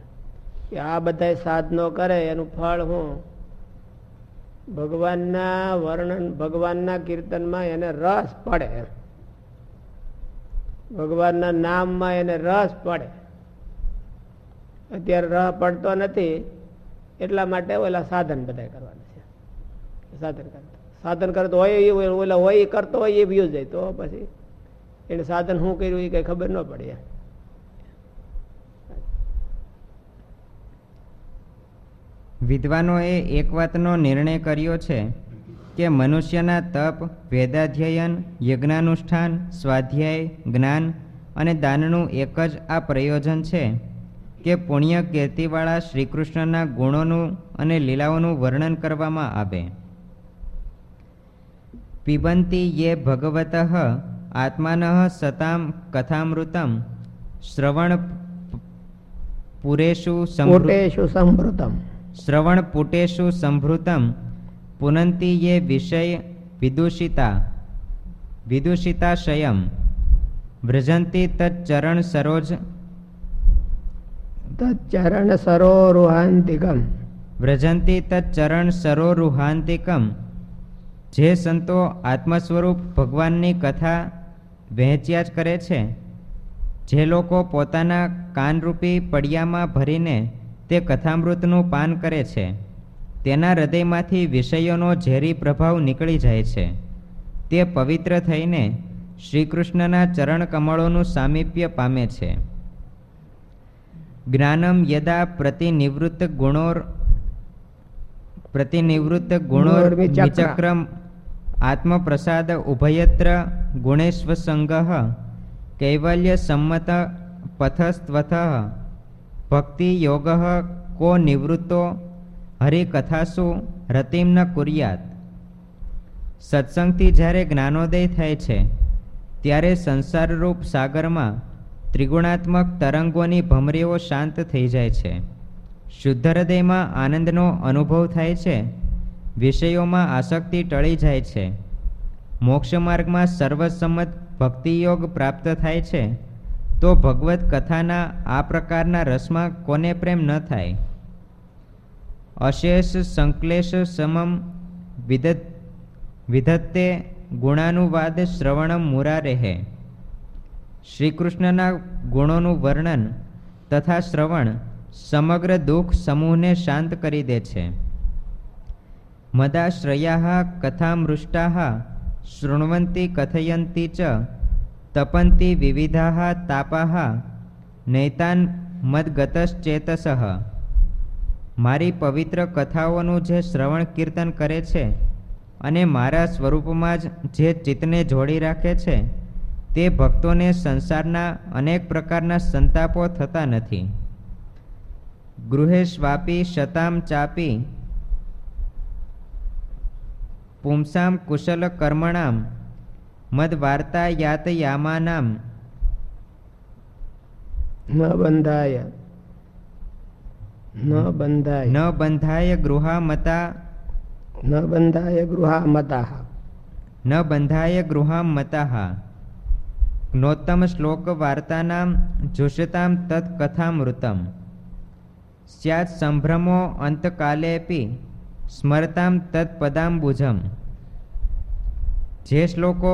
કે આ બધાય સાધનો કરે, એનું ફળ હું? ભગવાનના વર્ણન, ભગવાનના કીર્તનમાં એને રસ પડે. ભગવાનના નામમાં એને રસ પડે. અત્યારે રહ પડતો નથી, એટલા માટે ઓલા સાધન બધા કરવાના છે. સાધન કરતા. સાધન કરતો હોય એ ઓલા હોય એ કરતો હોય એ વ્યૂ જાય. તો પછી એને સાધન શું કર્યું એ કઈ ખબર ન પડે વિદ્વાનોએ એક વાતનો નિર્ણય કર્યો છે કે મનુષ્યના તપ, વેદાધ્યયન, યજ્ઞાનુષ્ઠાન, સ્વાધ્યાય, જ્ઞાન અને દાનનું એક જ આ પ્રયોજન છે કે પુણ્ય કીર્તિવાળા શ્રીકૃષ્ણના ગુણોનું અને લીલાઓનું વર્ણન કરવામાં આવે. પિબંતી યે ભગવત આત્માન સતામ કથામૃતમ શ્રવણ પુરેશુ કોટેશુ સંભૃતમ શ્રવણ પુટેશુ સંભૃતમ પુનંતી યે વિષય વિદુષિતા વિદુષિતાશયમ વ્રજંતી તચ્ચરણ સરોજ તચ્ચરણ સરોરુહાંતિકમ વ્રજંતી તચ્ચરણ સરોરુહાંતિકમ જે સંતો આત્મ સ્વરૂપ ભગવાનની કથા વહેંચ્યા જ કરે છે. જે લોકો પોતાના કાનરૂપી પડિયામાં ભરીને તે કથામૃતનું પાન કરે છે, તેના હૃદયમાંથી વિષયોનો ઝેરી પ્રભાવ નીકળી જાય છે. તે પવિત્ર થઈને શ્રીકૃષ્ણના ચરણ કમળોનું સામીપ્ય પામે છે. જ્ઞાનમ યદા પ્રતિનિવૃત્ત ગુણોર પ્રતિનિવૃત્ત ગુણો. વિચક્રમ. આત્મપ્રસાદ ઉભયત્ર ગુણેશ્વસંગ કૈવલ્ય સંમત પથસ્ત્વથ. ભક્તિ યોગ કો નિવૃત્તો. હરિકથાસુ રતિમ ન કુર્યાત. સત્સંગથી જ્યારે જ્ઞાનોદય થાય છે ત્યારે સંસારરૂપ સાગરમાં ત્રિગુણાત્મક તરંગોની ભમરીઓ શાંત થઈ જાય છે. શુદ્ધ હૃદયમાં આનંદનો અનુભવ થાય છે. વિષયોમાં આસક્તિ ટળી જાય છે. મોક્ષ માર્ગમાં સર્વસંમત ભક્તિયોગ પ્રાપ્ત થાય છે. તો ભગવત કથાના આ પ્રકારના રસમાં કોને પ્રેમ ન થાય? અશેષ સંકલેશ સમમ વિદત વિધત્તે ગુણાનુવાદ શ્રવણમ મુરા રહે શ્રીકૃષ્ણના ગુણોનું વર્ણન તથા શ્રવણ સમગ્ર દુઃખ સમૂહને શાંત કરી દે છે. મદાશ્રયા કથામૃષ્ટા શૃણવંતી કથયંતી ચ તપંતી વિવિધા તાપા નૈતાન મદગતશ્ચેતસ। મારી પવિત્ર કથાઓનું જે શ્રવણ કીર્તન કરે છે અને મારા સ્વરૂપમાં જ જે ચિત્તને જોડી રાખે છે તે ભક્તોને સંસારના અનેક પ્રકારના સંતાપો થતા નથી। ગૃહેશ્વાપી શતામ ચાપી પુંસામ કુશલ કર્મણામ મદ વાર્તા યાતયામાનામ ન બંધાય ન બંધાય. ન બંધાય ગૃહામતા ન બંધાય ગૃહામતાઃ. ન બંધાય ગૃહામ મતા જ્ઞોત્તમ શ્લોક વાર્તાનામ જુષતામ તત્કથામૃતમ. સ્યાત સંભ્રમો અંતકાલેપી સ્મરતામ તત્પદાંબુજમ જે શ્લોકો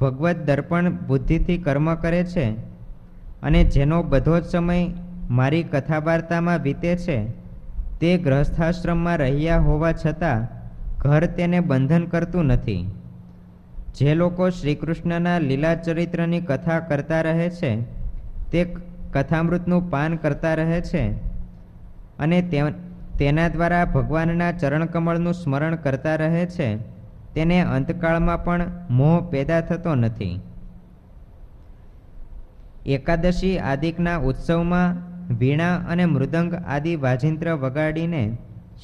ભગવત દર્પણ બુદ્ધિથી કર્મ કરે છે અને જેનો બધો જ સમય મારી કથા વાર્તામાં વીતે છે, તે ગ્રહસ્થાશ્રમમાં રહ્યા હોવા છતાં ઘર તેને બંધન કરતું નથી. જે લોકો શ્રીકૃષ્ણના લીલા ચરિત્રની કથા કરતા રહે છે, તે કથામૃતનું પાન કરતા રહે છે અને તેના દ્વારા ભગવાનના ચરણકમળનું સ્મરણ કરતા રહે છે, તેને અંતકાળમાં પણ મોહ પેદા થતો નથી. એકાદશી આદિકના ઉત્સવમાં વીણા અને મૃદંગ આદિ વાજિંત્ર વગાડીને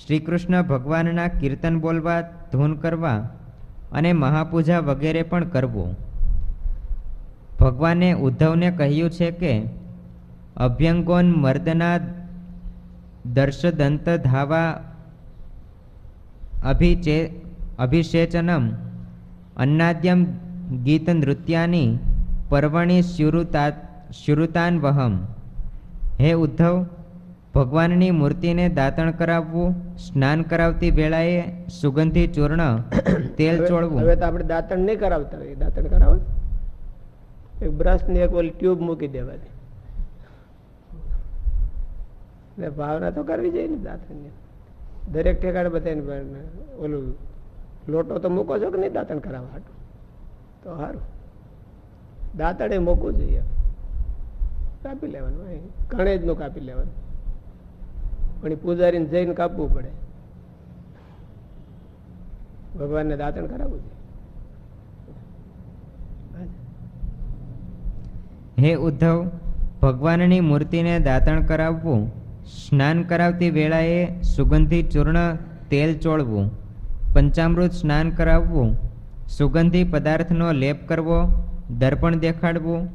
શ્રીકૃષ્ણ ભગવાનના કીર્તન બોલવા, ધૂન કરવા અને મહાપૂજા વગેરે પણ કરવું. ભગવાને ઉદ્ધવને કહ્યું છે કે, અભ્યંગોન મર્દના દર્શદંત ધાવા અભિચે અભિષેચનમ અન્નાદ્યમ ગીત નૃત્યાની પર્વણી શ્યુરુતા શ્યુરુતાન વહમ હે ઉદ્ધવ ભગવાનની મૂર્તિને દાતણ કરાવવું સ્નાન કરાવતી વેળાએ સુગંધી ચૂર્ણ તેલ ચોળવું હવે તો આપણે દાંતણ નહીં કરાવતા દાંતણ કરાવો એક બ્રશની એક ઓલી ટ્યુબ મૂકી દેવાની. એટલે ભાવના તો કરવી જોઈએ ને દાંતણની. દરેક ઠેકાણે બધાને ઓલું લોટો તો મૂકો છો કે નહીં દાંતણ કરાવવા હાટું? તો સારું દાંતણે મૂકવું જોઈએ. કાપી લેવાનું કણે જ નું કાપી લેવાનું. પણ પૂજારીને જઈને કાપવું પડે. ભગવાનને દાંતણ કરાવવું જોઈએ. હે ઉદ્ધવ, ભગવાનની મૂર્તિને દાંતણ કરાવવું સ્નાન કરાવતી વેળાએ સુગંધી ચૂર્ણ તેલ ચોળવું, પંચામૃત સ્નાન કરાવવું, સુગંધી પદાર્થનો લેપ કરવો, દર્પણ દેખાડવું,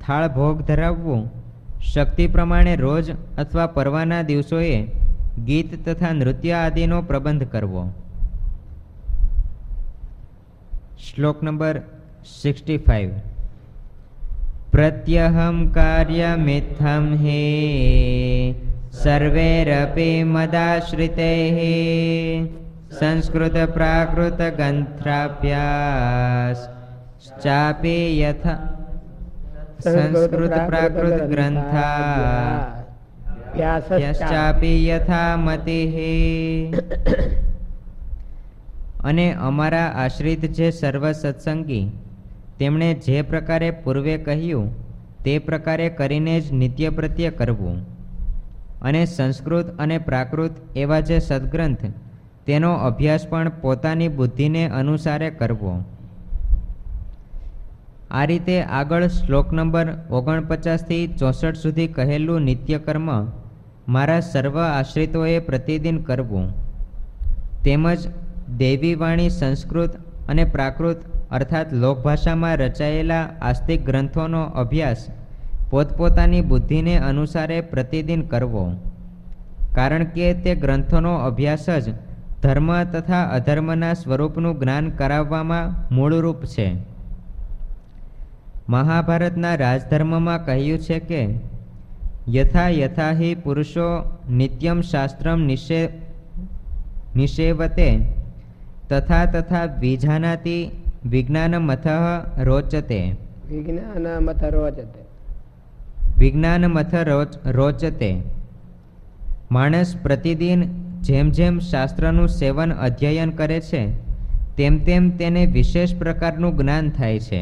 થાળ ભોગ ધરાવવું, શક્તિ પ્રમાણે રોજ અથવા પરવાના દિવસોએ ગીત તથા નૃત્ય આદિનો પ્રબંધ કરવો. શ્લોક નંબર સિક્સટી ફાઇવ પ્રત્યહમ કાર્યમિત્થમ હે ચાપી યથા સંસ્કૃત પ્રાકૃત ગ્રંથા યશ્ચાપી યથા મતિઃ અને અમારા આશ્રિત જે સર્વ સત્સંગી, તેમણે જે પ્રકારે પૂર્વે કહ્યું, તે પ્રકારે કરીને જ નિત્ય પ્રત્યે કરવું. અને સંસ્કૃત અને પ્રાકૃત એવા જે સદગ્રંથ, તેનો અભ્યાસ પણ પોતાની બુદ્ધિને અનુસારે કરવો. આ રીતે આગળ શ્લોક નંબર ઓગણપચાસથી ચોસઠ સુધી કહેલું નિત્યકર્મ મારા સર્વ આશ્રિતોએ પ્રતિદિન કરવું. તેમજ દેવી વાણી સંસ્કૃત અને પ્રાકૃત, અર્થાત લોકભાષામાં રચાયેલા આસ્તિક ગ્રંથોનો અભ્યાસ પોતપોતાની બુદ્ધિને અનુસારે પ્રતિદિન કરવો. કારણ કે તે ગ્રંથોનો અભ્યાસ જ ધર્મ તથા અધર્મના સ્વરૂપનું જ્ઞાન કરાવવામાં મૂળરૂપ છે. મહાભારતના રાજધર્મમાં કહ્યું છે કે, યથા યથા હિ પુરુષો નિત્યમ શાસ્ત્રમ નિષે, નિષેવતે તથા તથા વિજાનાતિ વિજ્ઞાનમથ રોચતે. વિજ્ઞાનમથ રોચતે. વિજ્ઞાનમથ રોચ, રોચતે, માણસ પ્રતિદિન જેમ જેમ શાસ્ત્રનું સેવન અધ્યયન કરે છે, તેમ તેમ તેને વિશેષ પ્રકારનું જ્ઞાન થાય છે,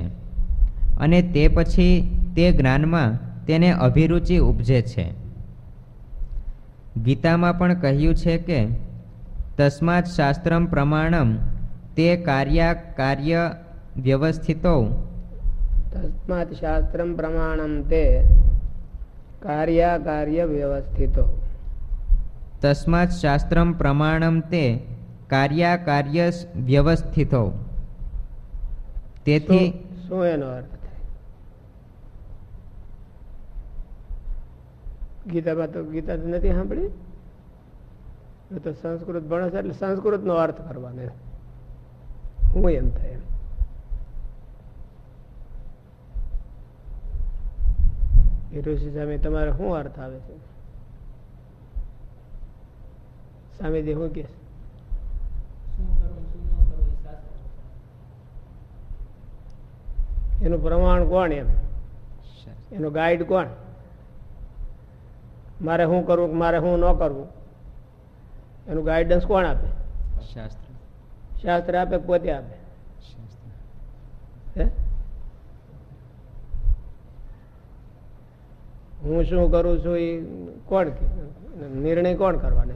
અને તે પછી તે જ્ઞાનમાં તેને અભિરુચિ ઉપજે છે. ગીતામાં પણ કહ્યું છે કે, તસ્માત શાસ્ત્રમ પ્રમાણમ તે કાર્યા, કાર્ય વ્યવસ્થિતો. તસ્માત શાસ્ત્રમ પ્રમાણમ તે કાર્યાકાર્ય વ્યવસ્થિતો તસ્માત શાસ્ત્રમ પ્રમાણમ તે કાર્યાકાર્ય વ્યવસ્થિતો. તેથી શું- એનો અર્થ થાય? ગીતામાં તો ગીતા નથી સાંભળી? તો સંસ્કૃત ભણે છે એટલે સંસ્કૃતનો અર્થ કરવાનો હું એમ થાય એ ઋષિ સામે તમારે શું અર્થ આવે છે? સ્વામીજી શું કે એનું પ્રમાણ કોણ એમ? એનો ગાઈડ કોણ? મારે શું કરવું મારે શું ન કરવું? એનું ગાઈડન્સ કોણ આપે? શાસ્ત્ર. શાસ્ત્ર આપે પોતે આપે? શાસ્ત્ર. હે? હું શું કરું છું એ કોણ નિર્ણય કોણ કરવાનો?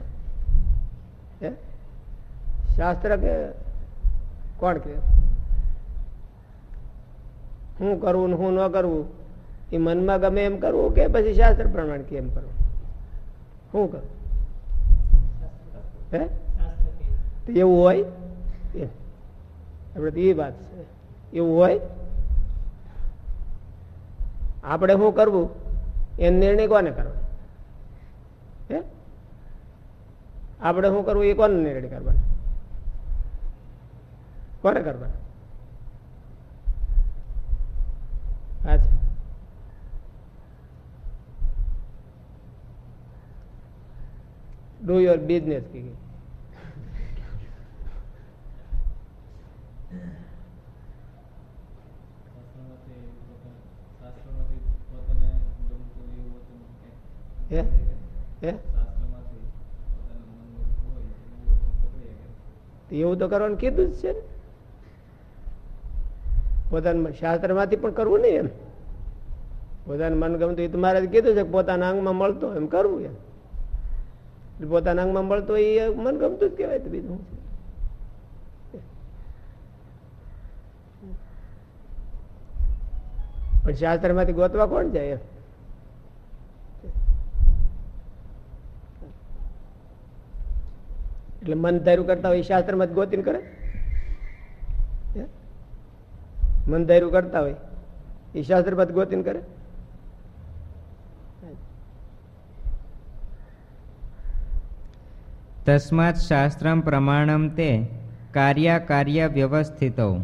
શાસ્ત્ર કે કોણ કે? હું કરવું ને હું ન કરવું એ મનમાં ગમે એમ કરવું કે પછી શાસ્ત્ર પ્રમાણે કેમ કરવું? શું કરવું હે? એવું હોય? આપણે એ વાત છે. એવું હોય? આપણે શું કરવું? એ નિર્ણય કોને કરવાનો? હે? આપણે શું કરવું? એ કોને નિર્ણય કરવાનો? કોને કરવાનો? અચ્છા ડુ યોર બિઝનેસ કે હે? હે? એવું તો કરવાનું કીધું જ છે ને. પોતાના શાસ્ત્રમાંથી પણ કરવું નહીં એમ. પોતાનું મન ગમતું એ તો મારે કીધું છે પોતાના અંગમાં મળતો એમ કરવું એમ. પોતાના અંગમાં મળતો એ મન ગમતું જ કહેવાય બીજું પણ શાસ્ત્રમાંથી ગોતવા કોણ જાય એમ? એટલે મન ધાર્યું કરતા હોય શાસ્ત્રમાં જ ગોતીને કરે? મન ધાર્યું કરતા હોય એ શાસ્ત્રમાં જ ગોતીને કરે? તસ્માત શાસ્ત્રમ પ્રમાણમ તે કાર્યા કાર્ય વ્યવસ્થિતો.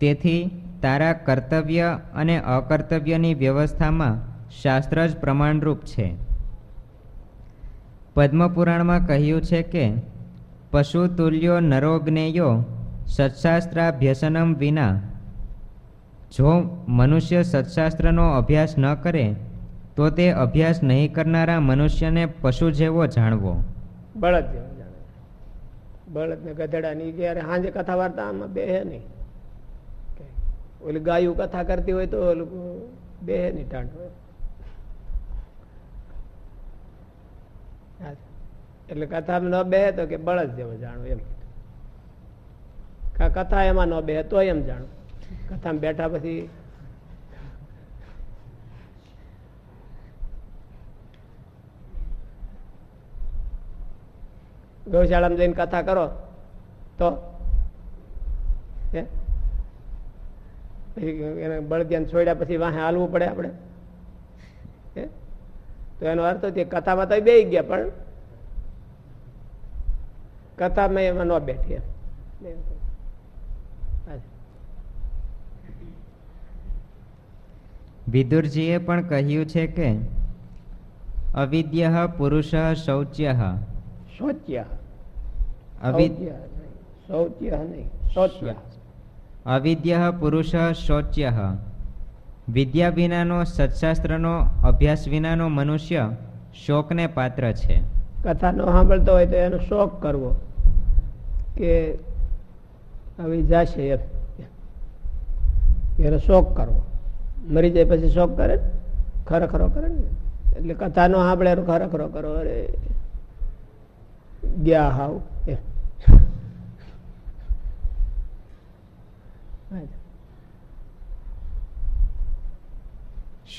તેથી તારા કર્તવ્ય અને અકર્તવ્યની વ્યવસ્થામાં શાસ્ત્ર જ પ્રમાણરૂપ છે. પદ્મપુરાણમાં કહ્યું છે કે, પશુ તુલ્યો નરોગ્નેયો સત્શાસ્ત્રાભ્યસનમ વિના, જો મનુષ્ય સત્શાસ્ત્રનો અભ્યાસ ન કરે, તો તે અભ્યાસ નહીં કરનારા મનુષ્યને પશુ જેવો જાણવો. બળદ જેવો જાણે. બળદને ને ગધેડા ની સાંજે કથા વાર્તા આમાં બેહે નહીં. ઓલી ગાયું કથા કરતી હોય તો ઓલું બેહે નહીં ટાંટ હોય. એટલે કથામાં ન બેહે તો કે બળદ જેવો જાણો એમ. કથા એમાં ન બેહતો એમ જાણો. કથામાં બેઠા પછી ગૌશાળામાં જઈને કથા કરો તો? પછી એને બળદિયાને છોડ્યા પછી વાહે હાલવું પડે આપણે. તો એનો અર્થ છે કથામાં તો બે ગયા પણ કથામાં એમાં ન બેઠી વિદુરજીએ પણ કહ્યું છે કે અવિદ્ય પુરુષ શૌચ્ય. શૌચ્ય. અવિદ્ય શૌચ્ય નહીં. શૌચ્ય. અવિદ્ય પુરુષ શૌચ્ય. વિદ્યા વિનાનો સત્શાસ્ત્રનો અભ્યાસ વિનાનો મનુષ્ય શોકને પાત્ર છે. કથા ન સાંભળતો હોય તો એનો શોક કરવો કે આવી જશે એમ. એનો શોક કરવો. મરી જાય પછી શોક કરે ખરેખરો કરે ને? એટલે કથા નો સાંભળે એનો ખરેખરો કરો. અરે ગયા હાવ એમ.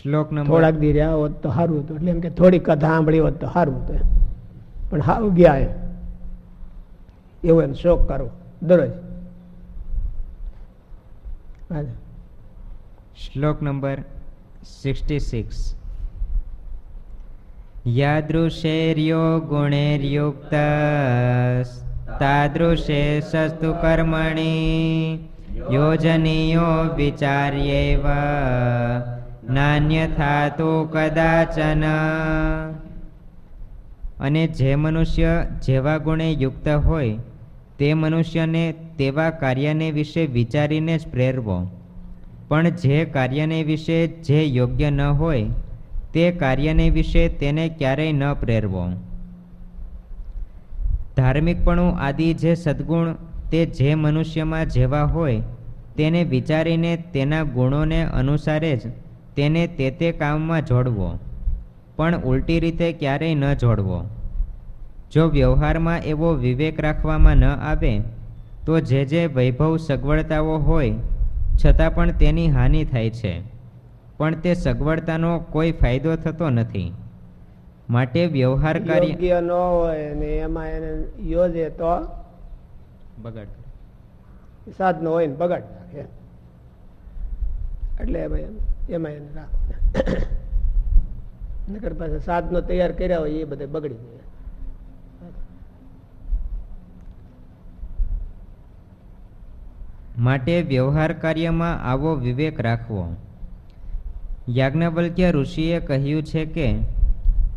શ્લોક થોડાક દી રહ્યા હોત તો સારું હતું. એટલે એમ કે થોડી કથા સાંભળી હોત તો સારું હતું પણ હાવ ગયા એમ એવો એમ શોક કરવો દરરોજ. શ્લોક નંબર સિક્સટી સિક્સ. યાદૃશેર્યો ગુણેર્યુક્ત તાદૃશે સસ્તુ કર્મણી યોજનીયો વિચાર્યેવ. નાન્યથા તો કદાચન. અને જે મનુષ્ય જેવા ગુણે યુક્ત હોય, તે મનુષ્યને તેવા કાર્યને વિશે વિચારીને જ પ્રેરવો. પણ જે કાર્યને વિશે જે યોગ્ય ન હોય, તે કાર્યને વિશે તેને ક્યારેય ન પ્રેરવો. ધાર્મિકપણું આદિ જે સદ્ગુણ તે જે મનુષ્યમાં જેવા હોય, તેને વિચારીને તેના ગુણોને અનુસારે જ તેને તે તે કામમાં જોડવો. પણ ઉલટી રીતે ક્યારેય ન જોડવો. જો વ્યવહારમાં એવો વિવેક રાખવામાં ન આવે તો જે જે વૈભવ સગવડતાઓ હોય છતાં પણ તેની હાનિ થાય છે. પણ તે સગવડતાનો કોઈ ફાયદો થતો નથી. માટે વ્યવહાર કાર્ય ન હોય ને એમાં એને યોજે તો બગડ સાધનો હોય ને બગડ નાખે. એટલે એમાં એને રાખો નકર પાસે સાધનો તૈયાર કર્યા હોય એ બધે બગડી ગયા. માટે વ્યવહાર કાર્યમાં આવો વિવેક રાખવો. યાજ્ઞવલ્ક્ય ઋષિએ કહ્યું છે કે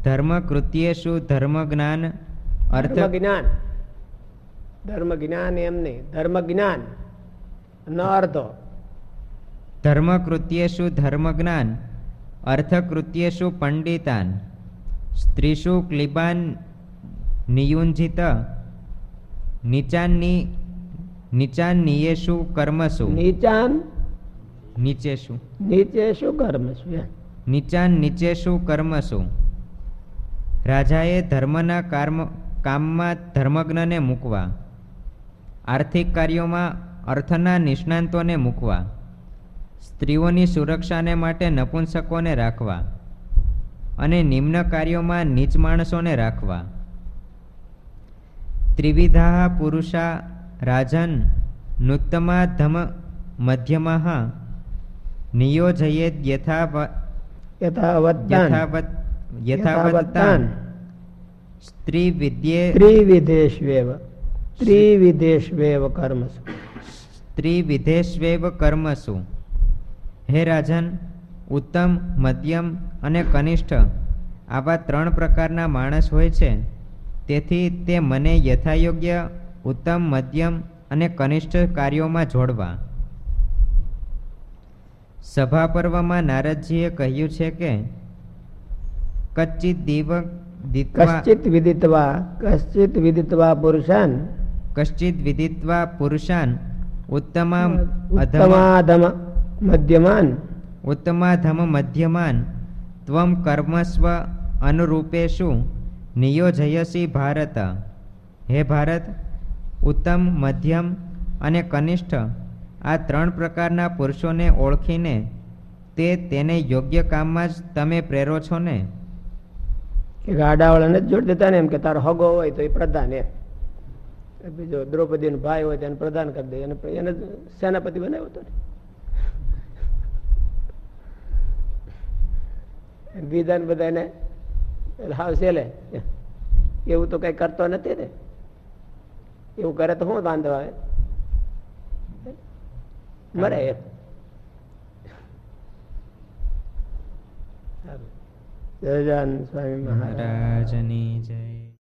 ધર્મ કૃત્યેશુ ધર્મ જ્ઞાન અર્થ જ્ઞાન ધર્મ જ્ઞાન એમ નહીં ધર્મ જ્ઞાન ન અર્ધો ધર્મ કૃત્યેશુ ધર્મ જ્ઞાન અર્થ કૃત્યેશુ પંડિતાન સ્ત્રીષુ ક્લિબાન નિયુંજિત નીચાનની નીચાન્નિયેષુ કર્મસુ. નીચાન? નીચેશુ નીચે શું કર્મ છું એમ. નીચાન નીચેશુ કર્મસુ. રાજાએ ધર્મના કર્મ કામમાં ધર્મજ્ઞને મૂકવા. આર્થિક કાર્યોમાં અર્થના નિષ્ણાંતોને મૂકવા. સ્ત્રીઓની સુરક્ષાને માટે નપુંસકોને રાખવા અને નિમ્ન કાર્યોમાં નીચ માણસોને રાખવા. ત્રિવિધા પુરુષા રાજન નુત્તમા ધમ મધ્યમઃ નિયોજયેદ યથાવ યથાવત્તાન. યથાવત યથાવત્તાન. સ્ત્રી વિદ્યે ત્રિવિધેષ્વેવ ત્રિવિધેષ્વેવ કર્મસુ. સ્ત્રી વિધેશ્વેવ કર્મસુ. હે રાજન ઉત્તમ મધ્યમ અને કનિષ્ઠ આવા ત્રણ પ્રકારના માણસ હોય છે. તેથી તે મને યથાયોગ્ય ઉત્તમ મધ્યમ અને કનિષ્ઠ કાર્યોમાં જોડવા. સભા પર્વમાં નારદજીએ કહ્યું છે કે કચ્ચિત દીવક કશ્ચિત વિદિત્વા કશ્ચિત વિદિત્વા પુરુષાન. કશ્ચિત વિદિત્વા પુરુષાન ઉત્તમા અધમા ઉત્તમાધમ મધ્યમાન ઉત્તમાધમ મધ્યમાન ત્વમ કર્મસ્વ અનુરૂપેશુ નિયોજયસી ભારત હે ભારત ઉત્તમ મધ્યમ અને કનિષ્ઠ આ ત્રણ પ્રકારના પુરુષોને ઓળખીને તે તેને યોગ્ય કામમાં જ તમે પ્રેરો છો ને? ગાડાવાળાને જ જોડ દેતા ને એમ કે તારો હગો હોય તો એ પ્રધાન એ બીજો દ્રૌપદીનો ભાઈ હોય તો એને પ્રધાન કરી દે. એને એને સેનાપતિ બનાવ્યો હતો ને. વિધાન બધાને હાવ સેલે એવું તો કઈ કરતો નથી ને એવું કરે તો શું વાંધો આવે મરે એ સ્વામી મહારાજની જય